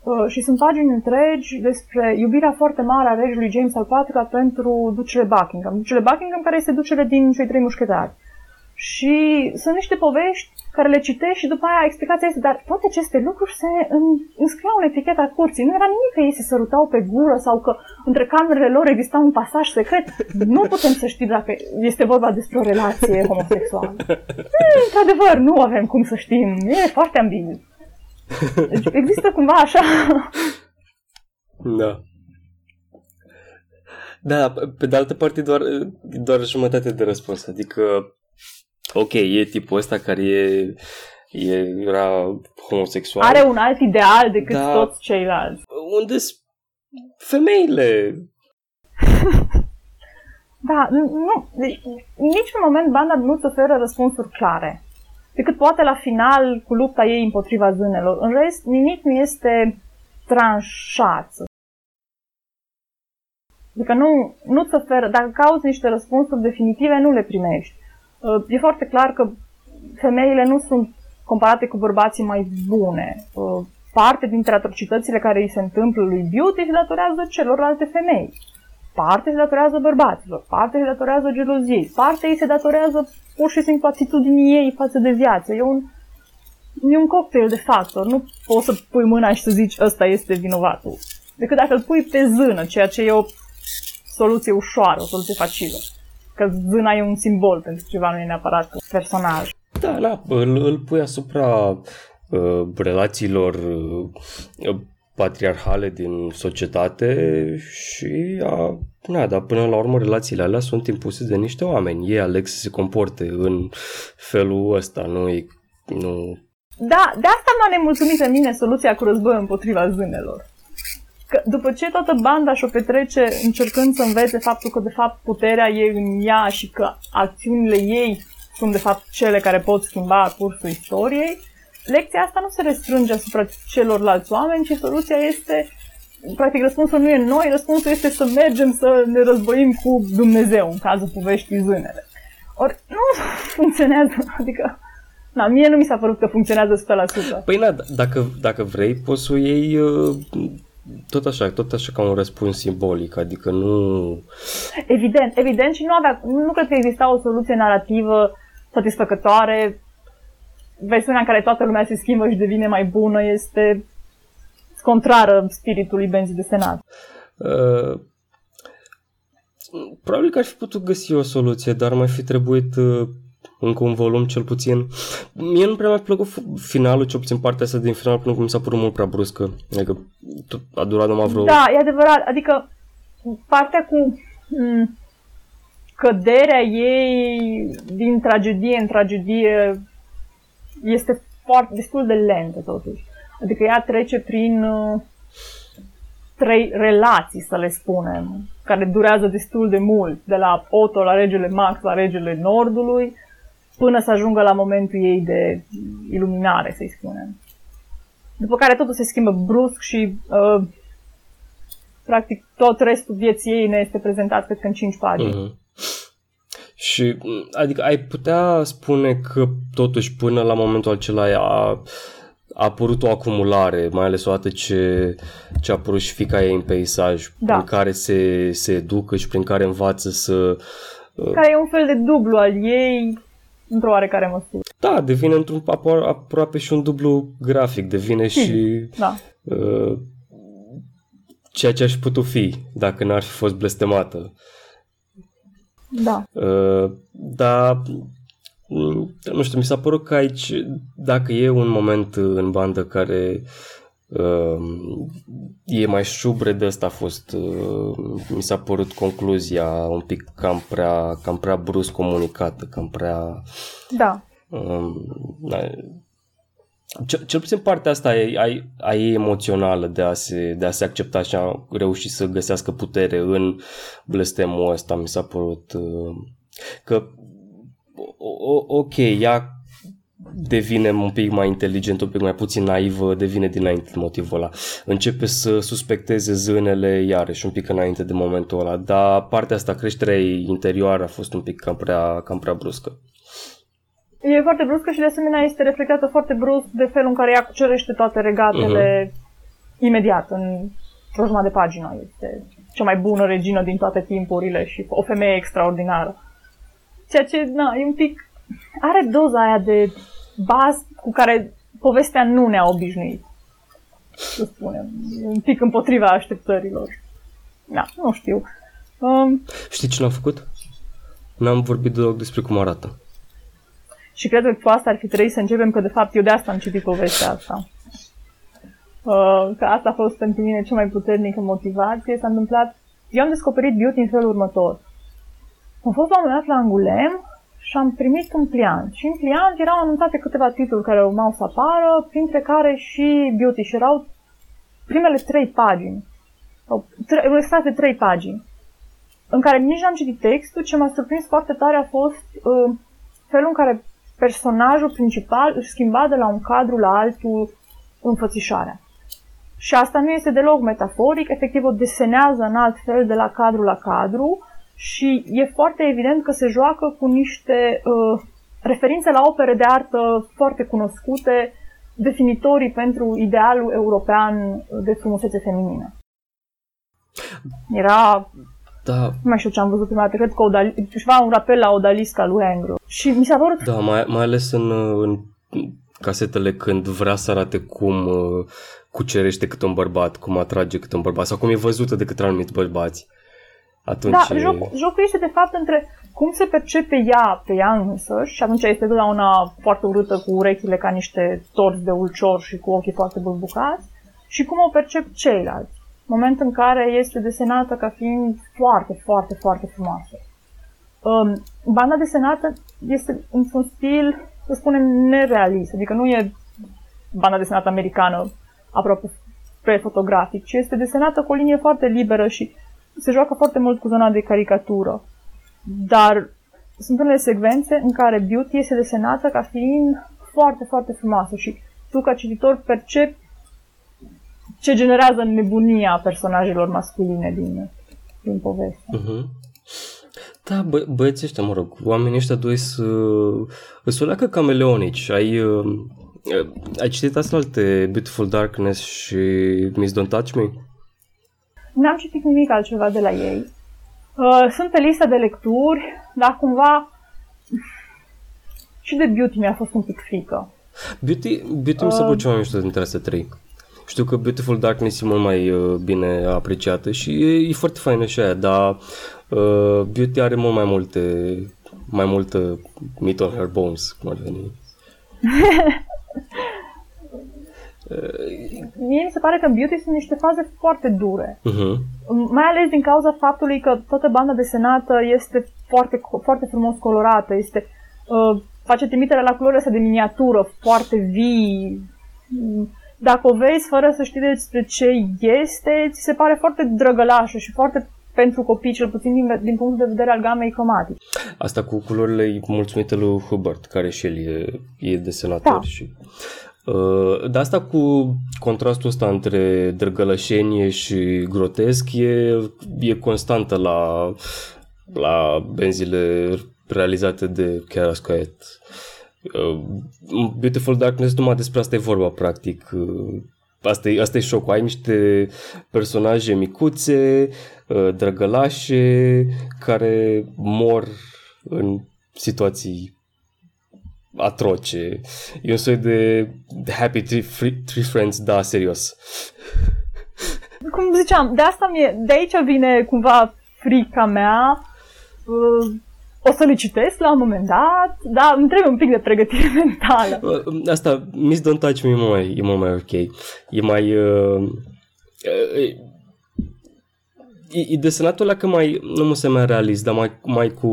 Uh, și sunt pagini întregi despre iubirea foarte mare a regelui James al IV-lea pentru ducele Buckingham. Ducele Buckingham care este ducele din cei trei mușchetari. Și sunt niște povești care le citești și după aia explicația este, dar toate aceste lucruri se înscriau în eticheta curții. Nu era nimic că ei se sărutau pe gură sau că între camerele lor exista un pasaj secret. Nu putem să știm dacă este vorba despre o relație homosexuală. [LAUGHS] E, într-adevăr, nu avem cum să știm. E foarte ambigu. Deci există cumva așa... Da. Da, pe de altă parte doar, doar jumătate de răspuns. Adică ok, e tipul ăsta care e era homosexual. Are un alt ideal decât Da. toți ceilalți. Unde s- femeile [LAUGHS] Da, nu, nu, deci, în niciun moment banda nu-ți oferă răspunsuri clare. Decât poate la final cu lupta ei împotriva zânelor. În rest, nimic nu este tranșat. să- Adică nu, nu-ți oferă, dacă cauți niște răspunsuri definitive, nu le primești. Uh, E foarte clar că femeile nu sunt comparate cu bărbații mai bune. Uh, Parte dintre atrocitățile care îi se întâmplă lui Beauty se datorează celorlalte femei parte se datorează bărbaților, parte se datorează geloziei, parte ei se datorează pur și simplu atitudinii ei față de viață. E un, e un cocktail de factori. Nu poți să pui mâna și să zici ăsta este vinovatul. Decât dacă îl pui pe zână, ceea ce e o soluție ușoară, o soluție facilă. Că zâna e un simbol pentru ceva, nu e neapărat un personaj. Da, da, îl, îl pui asupra uh, relațiilor uh, patriarhale din societate și a, na, dar până la urmă relațiile alea sunt impuse de niște oameni. Ei aleg să se comporte în felul ăsta, nu, e- nu Da, de asta m-a nemulțumit pe mine soluția cu război împotriva zânelor. Că după ce toată banda și-o petrece încercând să învețe faptul că de fapt puterea e în ea și că acțiunile ei sunt de fapt cele care pot schimba cursul istoriei, lecția asta nu se restrânge asupra celorlalți oameni, ci soluția este, practic răspunsul nu e noi, răspunsul este să mergem să ne războim cu Dumnezeu, în cazul poveștii zânele. Ori nu [LAUGHS] funcționează, adică Na, mie nu mi s-a părut că funcționează 100%. Păi na, d- dacă, dacă vrei, poți să o iei uh, tot așa, tot așa ca un răspuns simbolic, adică nu... Evident, evident și nu avea, nu cred că exista o soluție narrativă satisfăcătoare. Versiunea în care toată lumea se schimbă și devine mai bună este contrară spiritului benzii de senat. Uh, probabil că ar fi putut găsi o soluție, dar mai fi trebuit uh, încă un volum cel puțin. Mie nu prea mi-a plăcut f- finalul, ce puțin partea asta din final, pentru că mi s-a părut mult prea bruscă. Adică tot a durat numai vreo... Da, e adevărat. Adică partea cu m- căderea ei din tragedie în tragedie este foarte destul de lentă totuși. Adică ea trece prin uh, trei relații, să le spunem, care durează destul de mult, de la Otto la regele Max la regele Nordului, până să ajungă la momentul ei de iluminare, să-i spunem. După care totul se schimbă brusc și uh, practic tot restul vieții ei ne este prezentat cred că în 5 pagini. Mhm. Și, m, adică ai putea spune că totuși până la momentul acela a, a apărut o acumulare, mai ales odată ce, ce a apărut și fica ei în peisaj, Da. prin care se, se educă și prin care învață să... Care e un fel de dublu al ei, într-o oarecare măsură. Da, devine într-un apro- aproape și un dublu grafic, devine și Da. uh, ceea ce aș putut fi dacă n-ar fi fost blestemată. Da. Uh, dar mm, nu știu, mi s-a părut că aici, dacă e un moment în bandă care uh, e mai șubre de asta a fost, uh, mi s-a părut concluzia un pic cam prea, cam prea brusc comunicată, cam prea Da. um, na, cel, cel puțin partea asta e, a, a ei emoțională de a, se, de a se accepta și a reuși să găsească putere în blestemul ăsta mi s-a părut uh, că o, o, ok, ea devine un pic mai inteligent, un pic mai puțin naivă, devine dinainte de motivul ăla. Începe să suspecteze zânele iarăși un pic înainte de momentul ăla, dar partea asta, creșterea ei interioară a fost un pic cam prea, cam prea bruscă. E foarte bruscă și de asemenea este reflectată foarte brusc de felul în care ea cucerește toate regatele uh-huh. imediat, în o jumătate de pagină. Este cea mai bună regină din toate timpurile și o femeie extraordinară. Ceea ce, na, e un pic... Are doza aia de baz cu care povestea nu ne-a obișnuit. Să spunem. E Un pic împotriva așteptărilor. Da, nu știu. Um, Știi ce n-am făcut? N-am vorbit deloc despre cum arată. Și cred că cu asta ar fi trebuit să începem, că de fapt eu de asta am citit povestea asta. Uh, că asta a fost pentru mine cea mai puternică motivație. S-a întâmplat... Eu am descoperit Beauty în felul următor. Am fost la un moment dat la Angulem și am primit un pliant. Și în pliant erau anunțate câteva titluri care urmau să apară, printre care și Beauty și erau primele trei pagini. Sau tre- trei pagini în care nici n-am citit textul, ce m-a surprins foarte tare a fost uh, felul în care personajul principal își schimba de la un cadru la altul înfățișarea. Și asta nu este deloc metaforic, efectiv o desenează în alt fel de la cadru la cadru și e foarte evident că se joacă cu niște uh, referințe la opere de artă foarte cunoscute, definitorii pentru idealul european de frumusețe feminină. Era da. Nu mai știu ce am văzut prima dată, cred că Odali, ceva un rapel la Odalisca lui Angro. Și mi s-a părut... Da, mai, mai ales în, în casetele când vrea să arate cum uh, cucerește cât un bărbat, cum atrage cât un bărbat, sau cum e văzută de către anumiți bărbați. Atunci... Da, joc, jocul este de fapt între cum se percepe ea pe ea însă și atunci este de la una foarte urâtă cu urechile ca niște torți de ulcior și cu ochii foarte bulbucați și cum o percep ceilalți moment în care este desenată ca fiind foarte, foarte, foarte frumoasă. Um, banda desenată este într-un stil, să spunem, nerealist, adică nu e banda desenată americană aproape pre-fotografic, ci este desenată cu o linie foarte liberă și se joacă foarte mult cu zona de caricatură. Dar sunt unele secvențe în care Beauty este desenată ca fiind foarte, foarte frumoasă și tu ca cititor percepi ce generează nebunia personajelor masculine din, din poveste. Uh-huh. Da, bă, băieții ăștia, mă rog, oamenii ăștia doi sunt o leacă cameleonici. Ai, uh, ai citit astea alte Beautiful Darkness și Miss Don't Touch Me? N-am citit nimic altceva de la ei. Uh, sunt pe lista de lecturi, dar cumva [LAUGHS] și de Beauty mi-a fost un pic frică. Beauty, Beauty uh, mi se pare cea mai mișto dintre astea trei. Știu că Beautiful Darkness e mult mai uh, bine apreciată și e, e foarte faină și aia, dar uh, Beauty are mult mai multe, mai multă meat on her bones, cum ar veni. [LAUGHS] Mie mi se pare că în Beauty sunt niște faze foarte dure. Uh-huh. Mai ales din cauza faptului că toată banda desenată este foarte, foarte frumos colorată, este, uh, face trimitere la culorile astea de miniatură, foarte vii, dacă o vezi fără să știi despre ce este, ți se pare foarte drăgălașă și foarte pentru copii, cel puțin din, din punct de vedere al gamei cromatice. Asta cu culorile e mulțumită lui Hubert, care și el e, e desenator da. și... Uh, de asta cu contrastul ăsta între drăgălășenie și grotesc e, e constantă la, la benzile realizate de Chiara Scoet. Uh, Beautiful Darkness numai despre asta e vorba, practic. Uh, asta e, asta e șocul. Ai niște personaje micuțe, uh, drăgălașe, care mor în situații atroce. E un soi de Happy Tree, free, tree Friends, da, serios. Cum ziceam, de asta mie, de aici vine cumva frica mea o să le citesc la un moment dat, dar îmi trebuie un pic de pregătire [LAUGHS] mentală. Asta, Miss Don't Touch Me e mai, e mult mai ok. E mai... Uh, uh, e, e desenatul ăla că mai, nu mă se mai realist, dar mai, mai cu,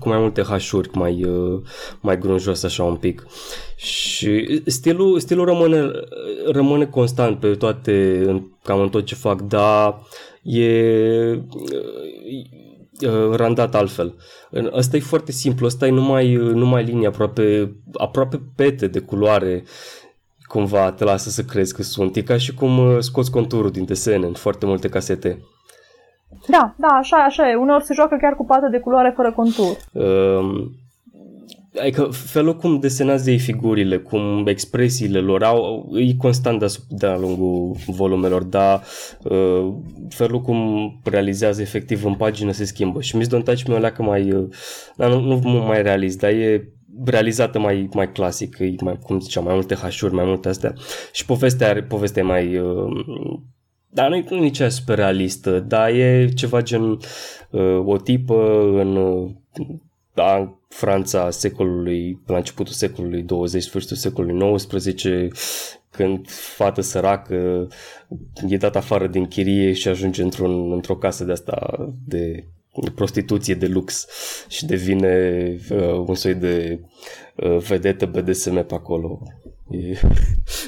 cu mai multe hașuri, mai, uh, mai grunjos așa un pic. Și stilul, stilul rămâne, rămâne constant pe toate, în, cam în tot ce fac, dar e, Uh, randat altfel. Asta e foarte simplu, asta e numai, uh, numai linie aproape, aproape pete de culoare cumva te lasă să crezi că sunt. E ca și cum uh, scoți conturul din desene în foarte multe casete. Da, da, așa, așa e. Uneori se joacă chiar cu pată de culoare fără contur. Uh, Adică felul cum desenează ei figurile, cum expresiile lor au, e constant de, de-a lungul volumelor, dar uh, felul cum realizează efectiv în pagină se schimbă. Și Miss Don't Touch Me o leacă mai, uh, nu, nu mai realist, dar e realizată mai, mai clasic, e mai, cum ziceam, mai multe hașuri, mai multe astea. Și povestea, are, povestea mai... Uh, dar nu e nici super realistă, dar e ceva gen uh, o tipă în uh, da, Franța secolului, la începutul secolului 20, sfârșitul secolului 19, când fată săracă e dat afară din chirie și ajunge într-un, într-o casă de asta de prostituție de lux și devine uh, un soi de uh, vedetă BDSM pe acolo. [LAUGHS]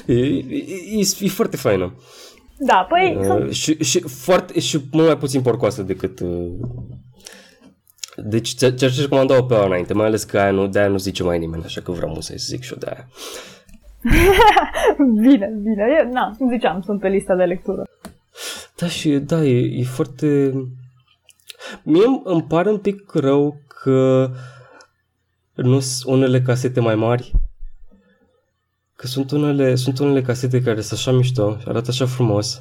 E, e, e, e, e foarte faină. Da, păi... Uh, sunt... și, și, foarte, și mult mai puțin porcoasă decât... Uh, deci ți-aș recomanda-o pe înainte, mai ales că aia nu, de-aia nu zice mai nimeni, așa că vreau să zic și eu de aia. [LAUGHS] bine, bine. Eu, na, cum ziceam, sunt pe lista de lectură. Da, și da, e, e foarte... Mie îmi pare un pic rău că nu sunt unele casete mai mari. Că sunt unele, sunt unele casete care sunt așa mișto și arată așa frumos.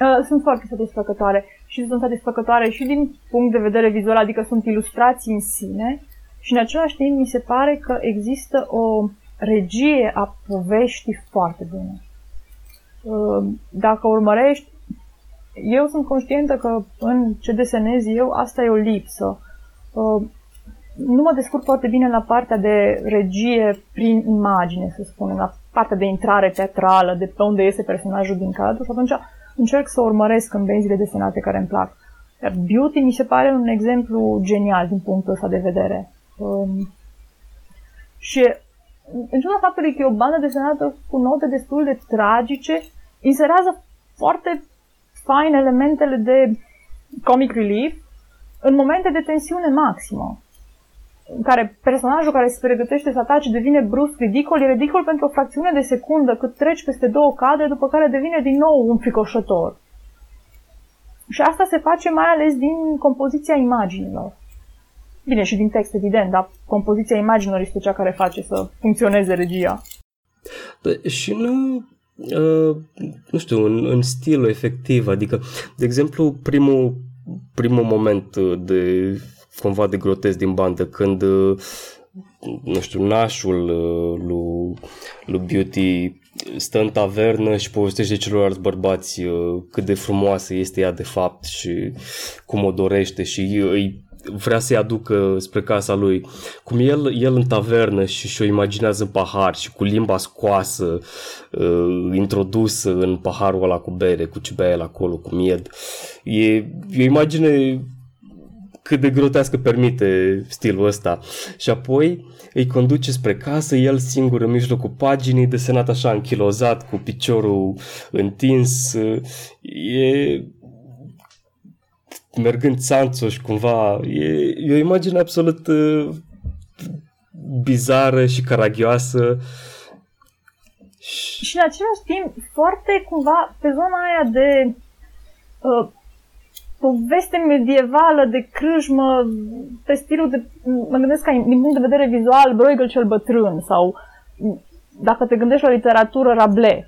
Uh, sunt foarte satisfăcătoare și sunt satisfăcătoare și din punct de vedere vizual, adică sunt ilustrații în sine și în același timp mi se pare că există o regie a poveștii foarte bună. Uh, dacă urmărești, eu sunt conștientă că în ce desenez eu, asta e o lipsă. Uh, nu mă descurc foarte bine la partea de regie prin imagine, să spunem, la partea de intrare teatrală, de pe unde iese personajul din cadru și atunci încerc să urmăresc în benzile desenate care îmi plac. Iar Beauty mi se pare un exemplu genial din punctul ăsta de vedere. Um, și în ciuda faptului că e o bandă desenată cu note destul de tragice, inserează foarte fain elementele de comic relief în momente de tensiune maximă în care personajul care se pregătește să atace devine brusc ridicol, e ridicol pentru o fracțiune de secundă cât treci peste două cadre, după care devine din nou un fricoșător. Și asta se face mai ales din compoziția imaginilor. Bine, și din text, evident, dar compoziția imaginilor este cea care face să funcționeze regia. Da, și nu, uh, nu știu, în, în stilul efectiv, adică, de exemplu, primul, primul moment de cumva de grotesc din bandă când nu știu, nașul lui, lui Beauty stă în tavernă și povestește celorlalți bărbați cât de frumoasă este ea de fapt și cum o dorește și îi vrea să-i aducă spre casa lui. Cum el, el în tavernă și și-o imaginează în pahar și cu limba scoasă, uh, introdusă în paharul ăla cu bere, cu ce bea el acolo, cu mied. E, e o imagine cât de grotească permite stilul ăsta. Și apoi îi conduce spre casă, el singur în mijlocul paginii, desenat așa închilozat, cu piciorul întins. E mergând și cumva. E, e o imagine absolut uh, bizară și caragioasă. Și în același timp, foarte cumva, pe zona aia de uh, poveste medievală de crâșmă pe stilul de, mă gândesc ca din punct de vedere vizual, Bruegel cel bătrân sau dacă te gândești la literatură Rabelais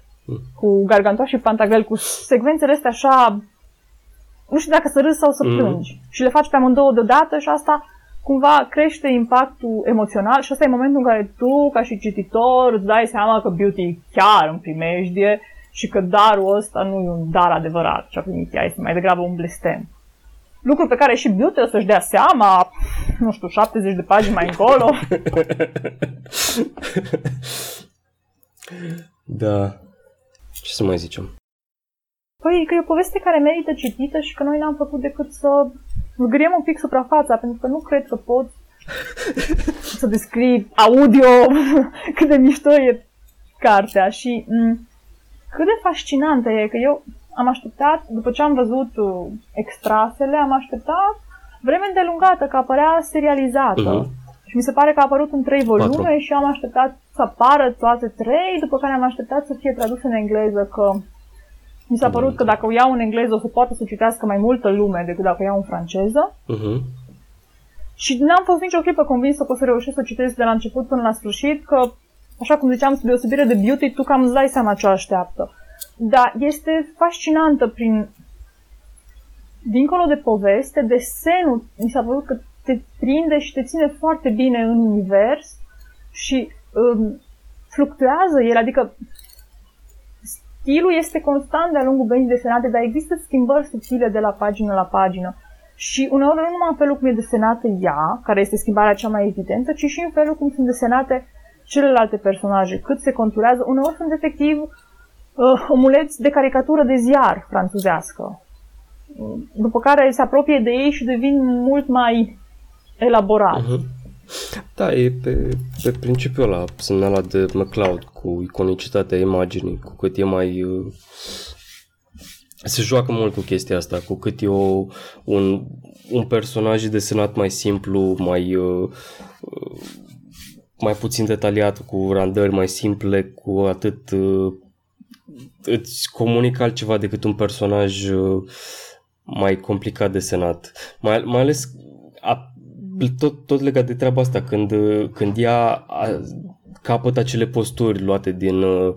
cu Gargantua și Pantagruel, cu secvențele astea așa nu știu dacă să râzi sau să mm. plângi mm. și le faci pe amândouă deodată și asta cumva crește impactul emoțional și asta e momentul în care tu, ca și cititor, îți dai seama că Beauty chiar în primejdie și că darul ăsta nu e un dar adevărat ce a primit ea, este mai degrabă un blestem. Lucru pe care și Beauty o să-și dea seama, nu știu, 70 de pagini mai încolo. [LAUGHS] da. Ce să mai zicem? Păi că e o poveste care merită citită și că noi n-am făcut decât să zgâriem un pic suprafața, pentru că nu cred că pot [LAUGHS] să descrii audio [LAUGHS] cât de mișto e cartea și m- cât de fascinantă e că eu am așteptat, după ce am văzut uh, extrasele, am așteptat vreme îndelungată că apărea serializată. Uh-huh. Și mi se pare că a apărut în trei volume Patru. și am așteptat să apară toate trei, după care am așteptat să fie tradus în engleză, că mi s-a părut că dacă o iau în engleză o să poată să citească mai multă lume decât dacă o iau în franceză. Uh-huh. Și n-am fost nicio clipă convinsă că o să reușesc să citesc de la început până la sfârșit, că așa cum ziceam, spre deosebire de Beauty, tu cam îți dai seama ce așteaptă. Dar este fascinantă prin... Dincolo de poveste, desenul mi s-a părut că te prinde și te ține foarte bine în univers și um, fluctuează el, adică stilul este constant de-a lungul benzii desenate, dar există schimbări subtile de la pagină la pagină. Și uneori nu numai în felul cum e desenată ea, care este schimbarea cea mai evidentă, ci și în felul cum sunt desenate celelalte personaje, cât se conturează. Uneori sunt efectiv uh, omuleți de caricatură de ziar franțuzească. după care se apropie de ei și devin mult mai elaborat. Uh-huh. Da, e pe, pe principiul ăla, semnalat de McCloud, cu iconicitatea imaginii, cu cât e mai... Uh, se joacă mult cu chestia asta, cu cât e o, un, un personaj desenat mai simplu, mai, uh, uh, mai puțin detaliat, cu randări mai simple, cu atât uh, îți comunică altceva decât un personaj uh, mai complicat desenat. Mai, mai ales a, tot, tot legat de treaba asta, când, când ea a, capătă acele posturi luate din, uh,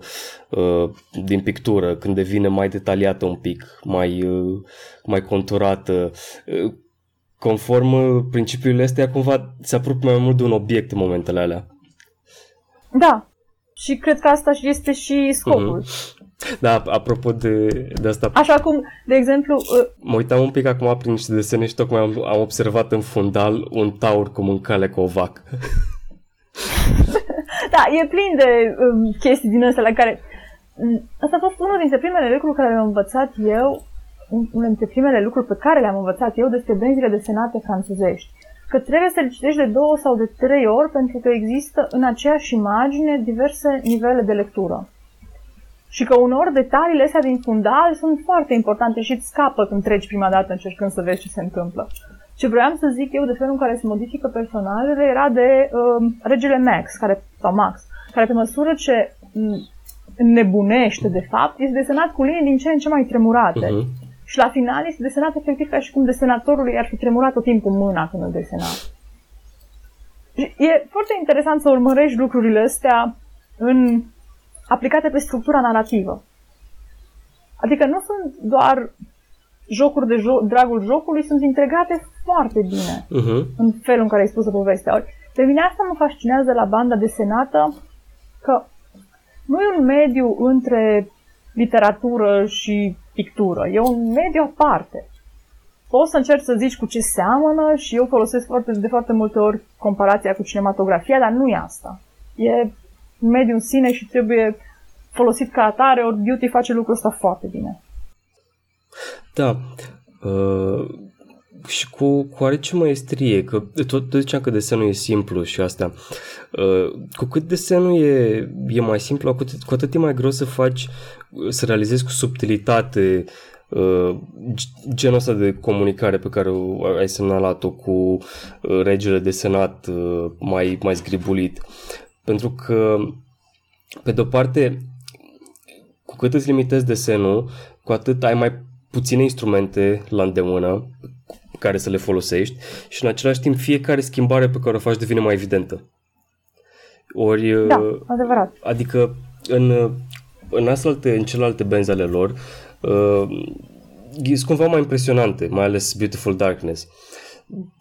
uh, din pictură, când devine mai detaliată un pic, mai, uh, mai conturată. Uh, conform uh, principiului astea, cumva se apropie mai mult de un obiect în momentele alea. Da, și cred că asta este și scopul. Uh-huh. Da, apropo de, de asta. Așa cum, de exemplu... Uh... Mă uitam un pic acum prin niște desene și tocmai am, am observat în fundal un taur cu mâncale cu o vacă. [LAUGHS] da, e plin de um, chestii din astea la care... Mm, asta a fost unul dintre primele lucruri care le-am învățat eu, unul dintre primele lucruri pe care le-am învățat eu despre benzile desenate franțuzești. Că trebuie să le citești de două sau de trei ori pentru că există în aceeași imagine diverse nivele de lectură. Și că unor detaliile astea din fundal sunt foarte importante și îți scapă când treci prima dată încercând să vezi ce se întâmplă. Ce vreau să zic eu de felul în care se modifică personajele era de uh, regele Max, care, sau Max, care pe măsură ce nebunește de fapt, este desenat cu linii din ce în ce mai tremurate. Uh-huh. Și la final este desenat efectiv ca și cum desenatorului ar fi tremurat tot timpul mâna când îl desena. E foarte interesant să urmărești lucrurile astea în aplicate pe structura narrativă. Adică nu sunt doar jocuri de jo- dragul jocului, sunt integrate foarte bine uh-huh. în felul în care ai spus povestea. Ori, pe mine asta mă fascinează la banda desenată, că nu e un mediu între literatură și pictură, e un mediu aparte. Poți să încerci să zici cu ce seamănă și eu folosesc foarte, de foarte multe ori comparația cu cinematografia, dar nu e asta. E mediul în sine și trebuie folosit ca atare, ori beauty face lucrul ăsta foarte bine. Da. Uh, și cu, cu oarece maestrie, că tot, tot ziceam că desenul e simplu și asta. Uh, cu cât desenul e, e mai simplu, cu atât, cu atât e mai greu să faci, să realizezi cu subtilitate uh, genul ăsta de comunicare pe care ai semnalat-o cu uh, regele desenat uh, mai, mai zgribulit. Pentru că, pe de-o parte, cu cât îți limitezi desenul, cu atât ai mai puține instrumente la îndemână care să le folosești și în același timp fiecare schimbare pe care o faci devine mai evidentă. Ori, da, adevărat. Adică în, în, alte, în celelalte benzi ale lor uh, sunt cumva mai impresionante, mai ales Beautiful Darkness.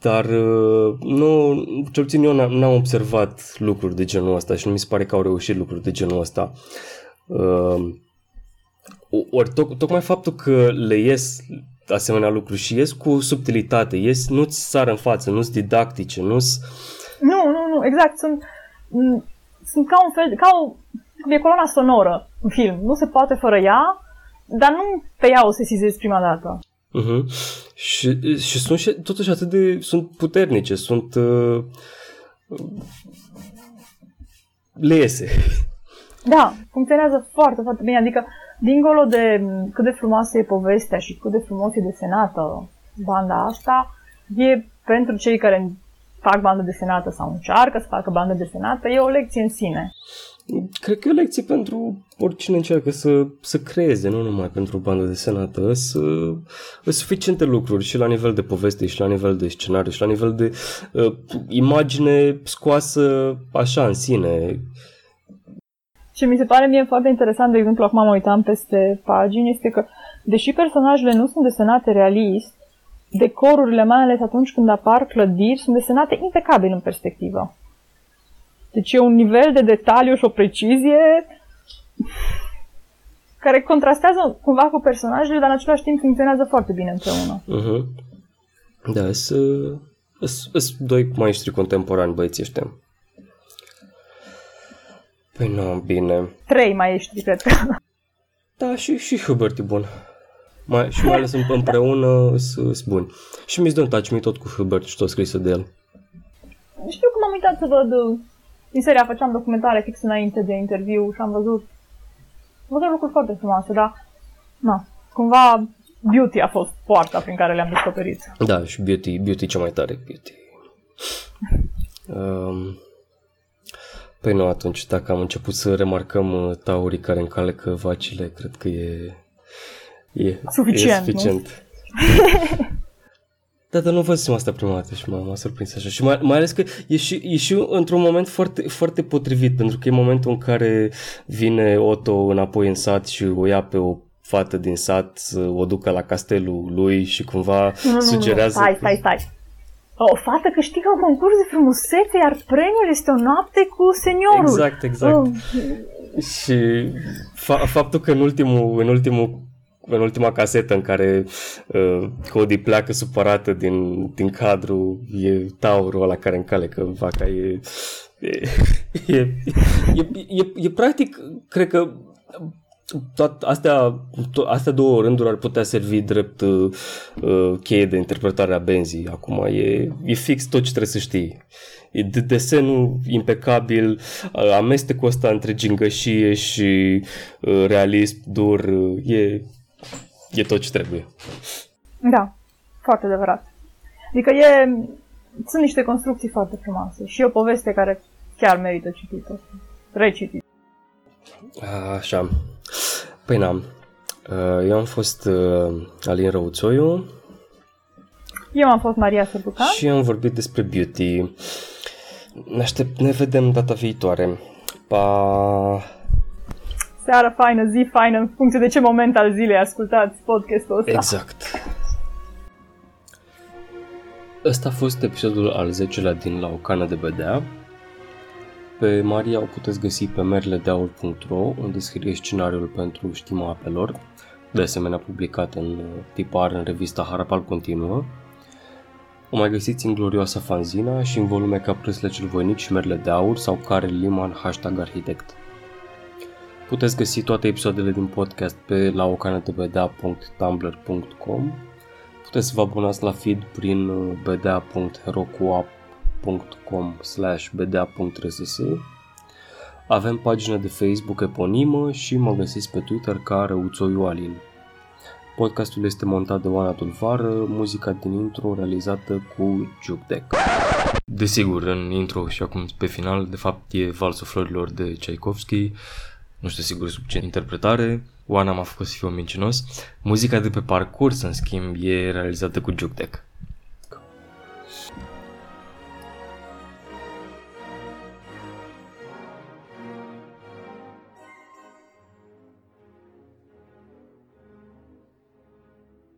Dar uh, nu, cel puțin eu n-am observat lucruri de genul ăsta și nu mi se pare că au reușit lucruri de genul ăsta. Uh, ori toc, tocmai faptul că le ies asemenea lucruri și ies cu subtilitate, ies, nu-ți sar în față, nu-ți didactice, nu-ți... Nu, nu, nu, exact, sunt, sunt ca un fel, ca o, e coloana sonoră în film, nu se poate fără ea, dar nu pe ea o sesizezi prima dată. Uh-huh. Și, și sunt și, totuși atât de, sunt puternice, sunt, uh, le iese. Da, funcționează foarte, foarte bine, adică dincolo de cât de frumoasă e povestea și cât de frumos e desenată banda asta, e pentru cei care fac bandă desenată sau încearcă să facă bandă desenată, e o lecție în sine. Cred că e o lecție pentru oricine încearcă să, să creeze, nu numai pentru o bandă desenată, să, suficiente lucruri și la nivel de poveste, și la nivel de scenariu, și la nivel de uh, imagine scoasă așa în sine. Ce mi se pare mie foarte interesant, de exemplu, acum mă uitam peste pagini, este că, deși personajele nu sunt desenate realist, decorurile, mai ales atunci când apar clădiri, sunt desenate impecabil în perspectivă. Deci e un nivel de detaliu și o precizie care contrastează cumva cu personajele, dar în același timp funcționează foarte bine împreună. Uh-huh. Da, sunt doi maestri contemporani băieții ăștia. Păi nu, bine. Trei maestri, cred că. Da, și, și Hubert e bun. Mai, și mai ales împreună sunt buni. Și Miss Don't Touch Me tot cu Hubert și tot scrisă de el. Știu că m-am uitat să văd uh, din seria, făceam documentare fix înainte de interviu și am văzut am văzut lucruri foarte frumoase, dar na, cumva beauty a fost poarta prin care le-am descoperit. Da, și beauty, beauty cea mai tare, beauty. Um, [LAUGHS] păi nu, atunci, dacă am început să remarcăm uh, taurii care încalecă vacile, cred că e, e suficient. E suficient. [LAUGHS] Da, dar nu văzusem asta prima dată și m-a, m-a surprins așa. Și mai, mai ales că e și, e și într-un moment foarte, foarte potrivit, pentru că e momentul în care vine Otto înapoi în sat și o ia pe o fată din sat să o ducă la castelul lui și cumva nu, nu, sugerează... Nu, stai, stai, stai. O fată câștigă un concurs de frumusețe, iar premiul este o noapte cu seniorul. Exact, exact. Oh. Și fa- faptul că în ultimul, în ultimul în ultima casetă în care uh, Cody pleacă supărată din, din cadru, e taurul ăla care încalecă vaca, e, e, e, e, e, e practic, cred că toate astea, to- astea două rânduri ar putea servi drept uh, uh, cheie de interpretare a benzii. Acum e, e fix tot ce trebuie să știi. E de desenul impecabil, uh, amestecul ăsta între gingășie și uh, realism dur, uh, e e tot ce trebuie. Da, foarte adevărat. Adică e, sunt niște construcții foarte frumoase și o poveste care chiar merită citită, recitit. Așa. Păi n-am. Eu am fost Alin Răuțoiu. Eu am fost Maria Sărbucan. Și am vorbit despre beauty. Ne aștept, ne vedem data viitoare. Pa! seară faină, zi faină, în funcție de ce moment al zilei ascultați podcastul ăsta. Exact. Ăsta a fost episodul al 10-lea din La o cană de bedea. Pe Maria o puteți găsi pe merledeaur.ro unde scrie scenariul pentru Știma apelor, de asemenea publicat în tipar în revista Harapal Continuă. O mai găsiți în glorioasa fanzina și în volume ca Prâsle cel Voinic și Merle de Aur sau Care Liman hashtag arhitect. Puteți găsi toate episoadele din podcast pe laocanetebedea.tumblr.com Puteți să vă abonați la feed prin uh, bedea.herocoop.com slash bedea.rss Avem pagina de Facebook eponimă și mă găsiți pe Twitter ca Răuțoiu Alin. Podcastul este montat de Oana Tulvară, muzica din intro realizată cu Jukdeck. Desigur, în intro și acum pe final, de fapt e Valsul Florilor de Tchaikovsky, nu știu sigur sub ce interpretare, Oana m-a făcut să fiu mincinos. Muzica de pe parcurs, în schimb, e realizată cu Juke Deck.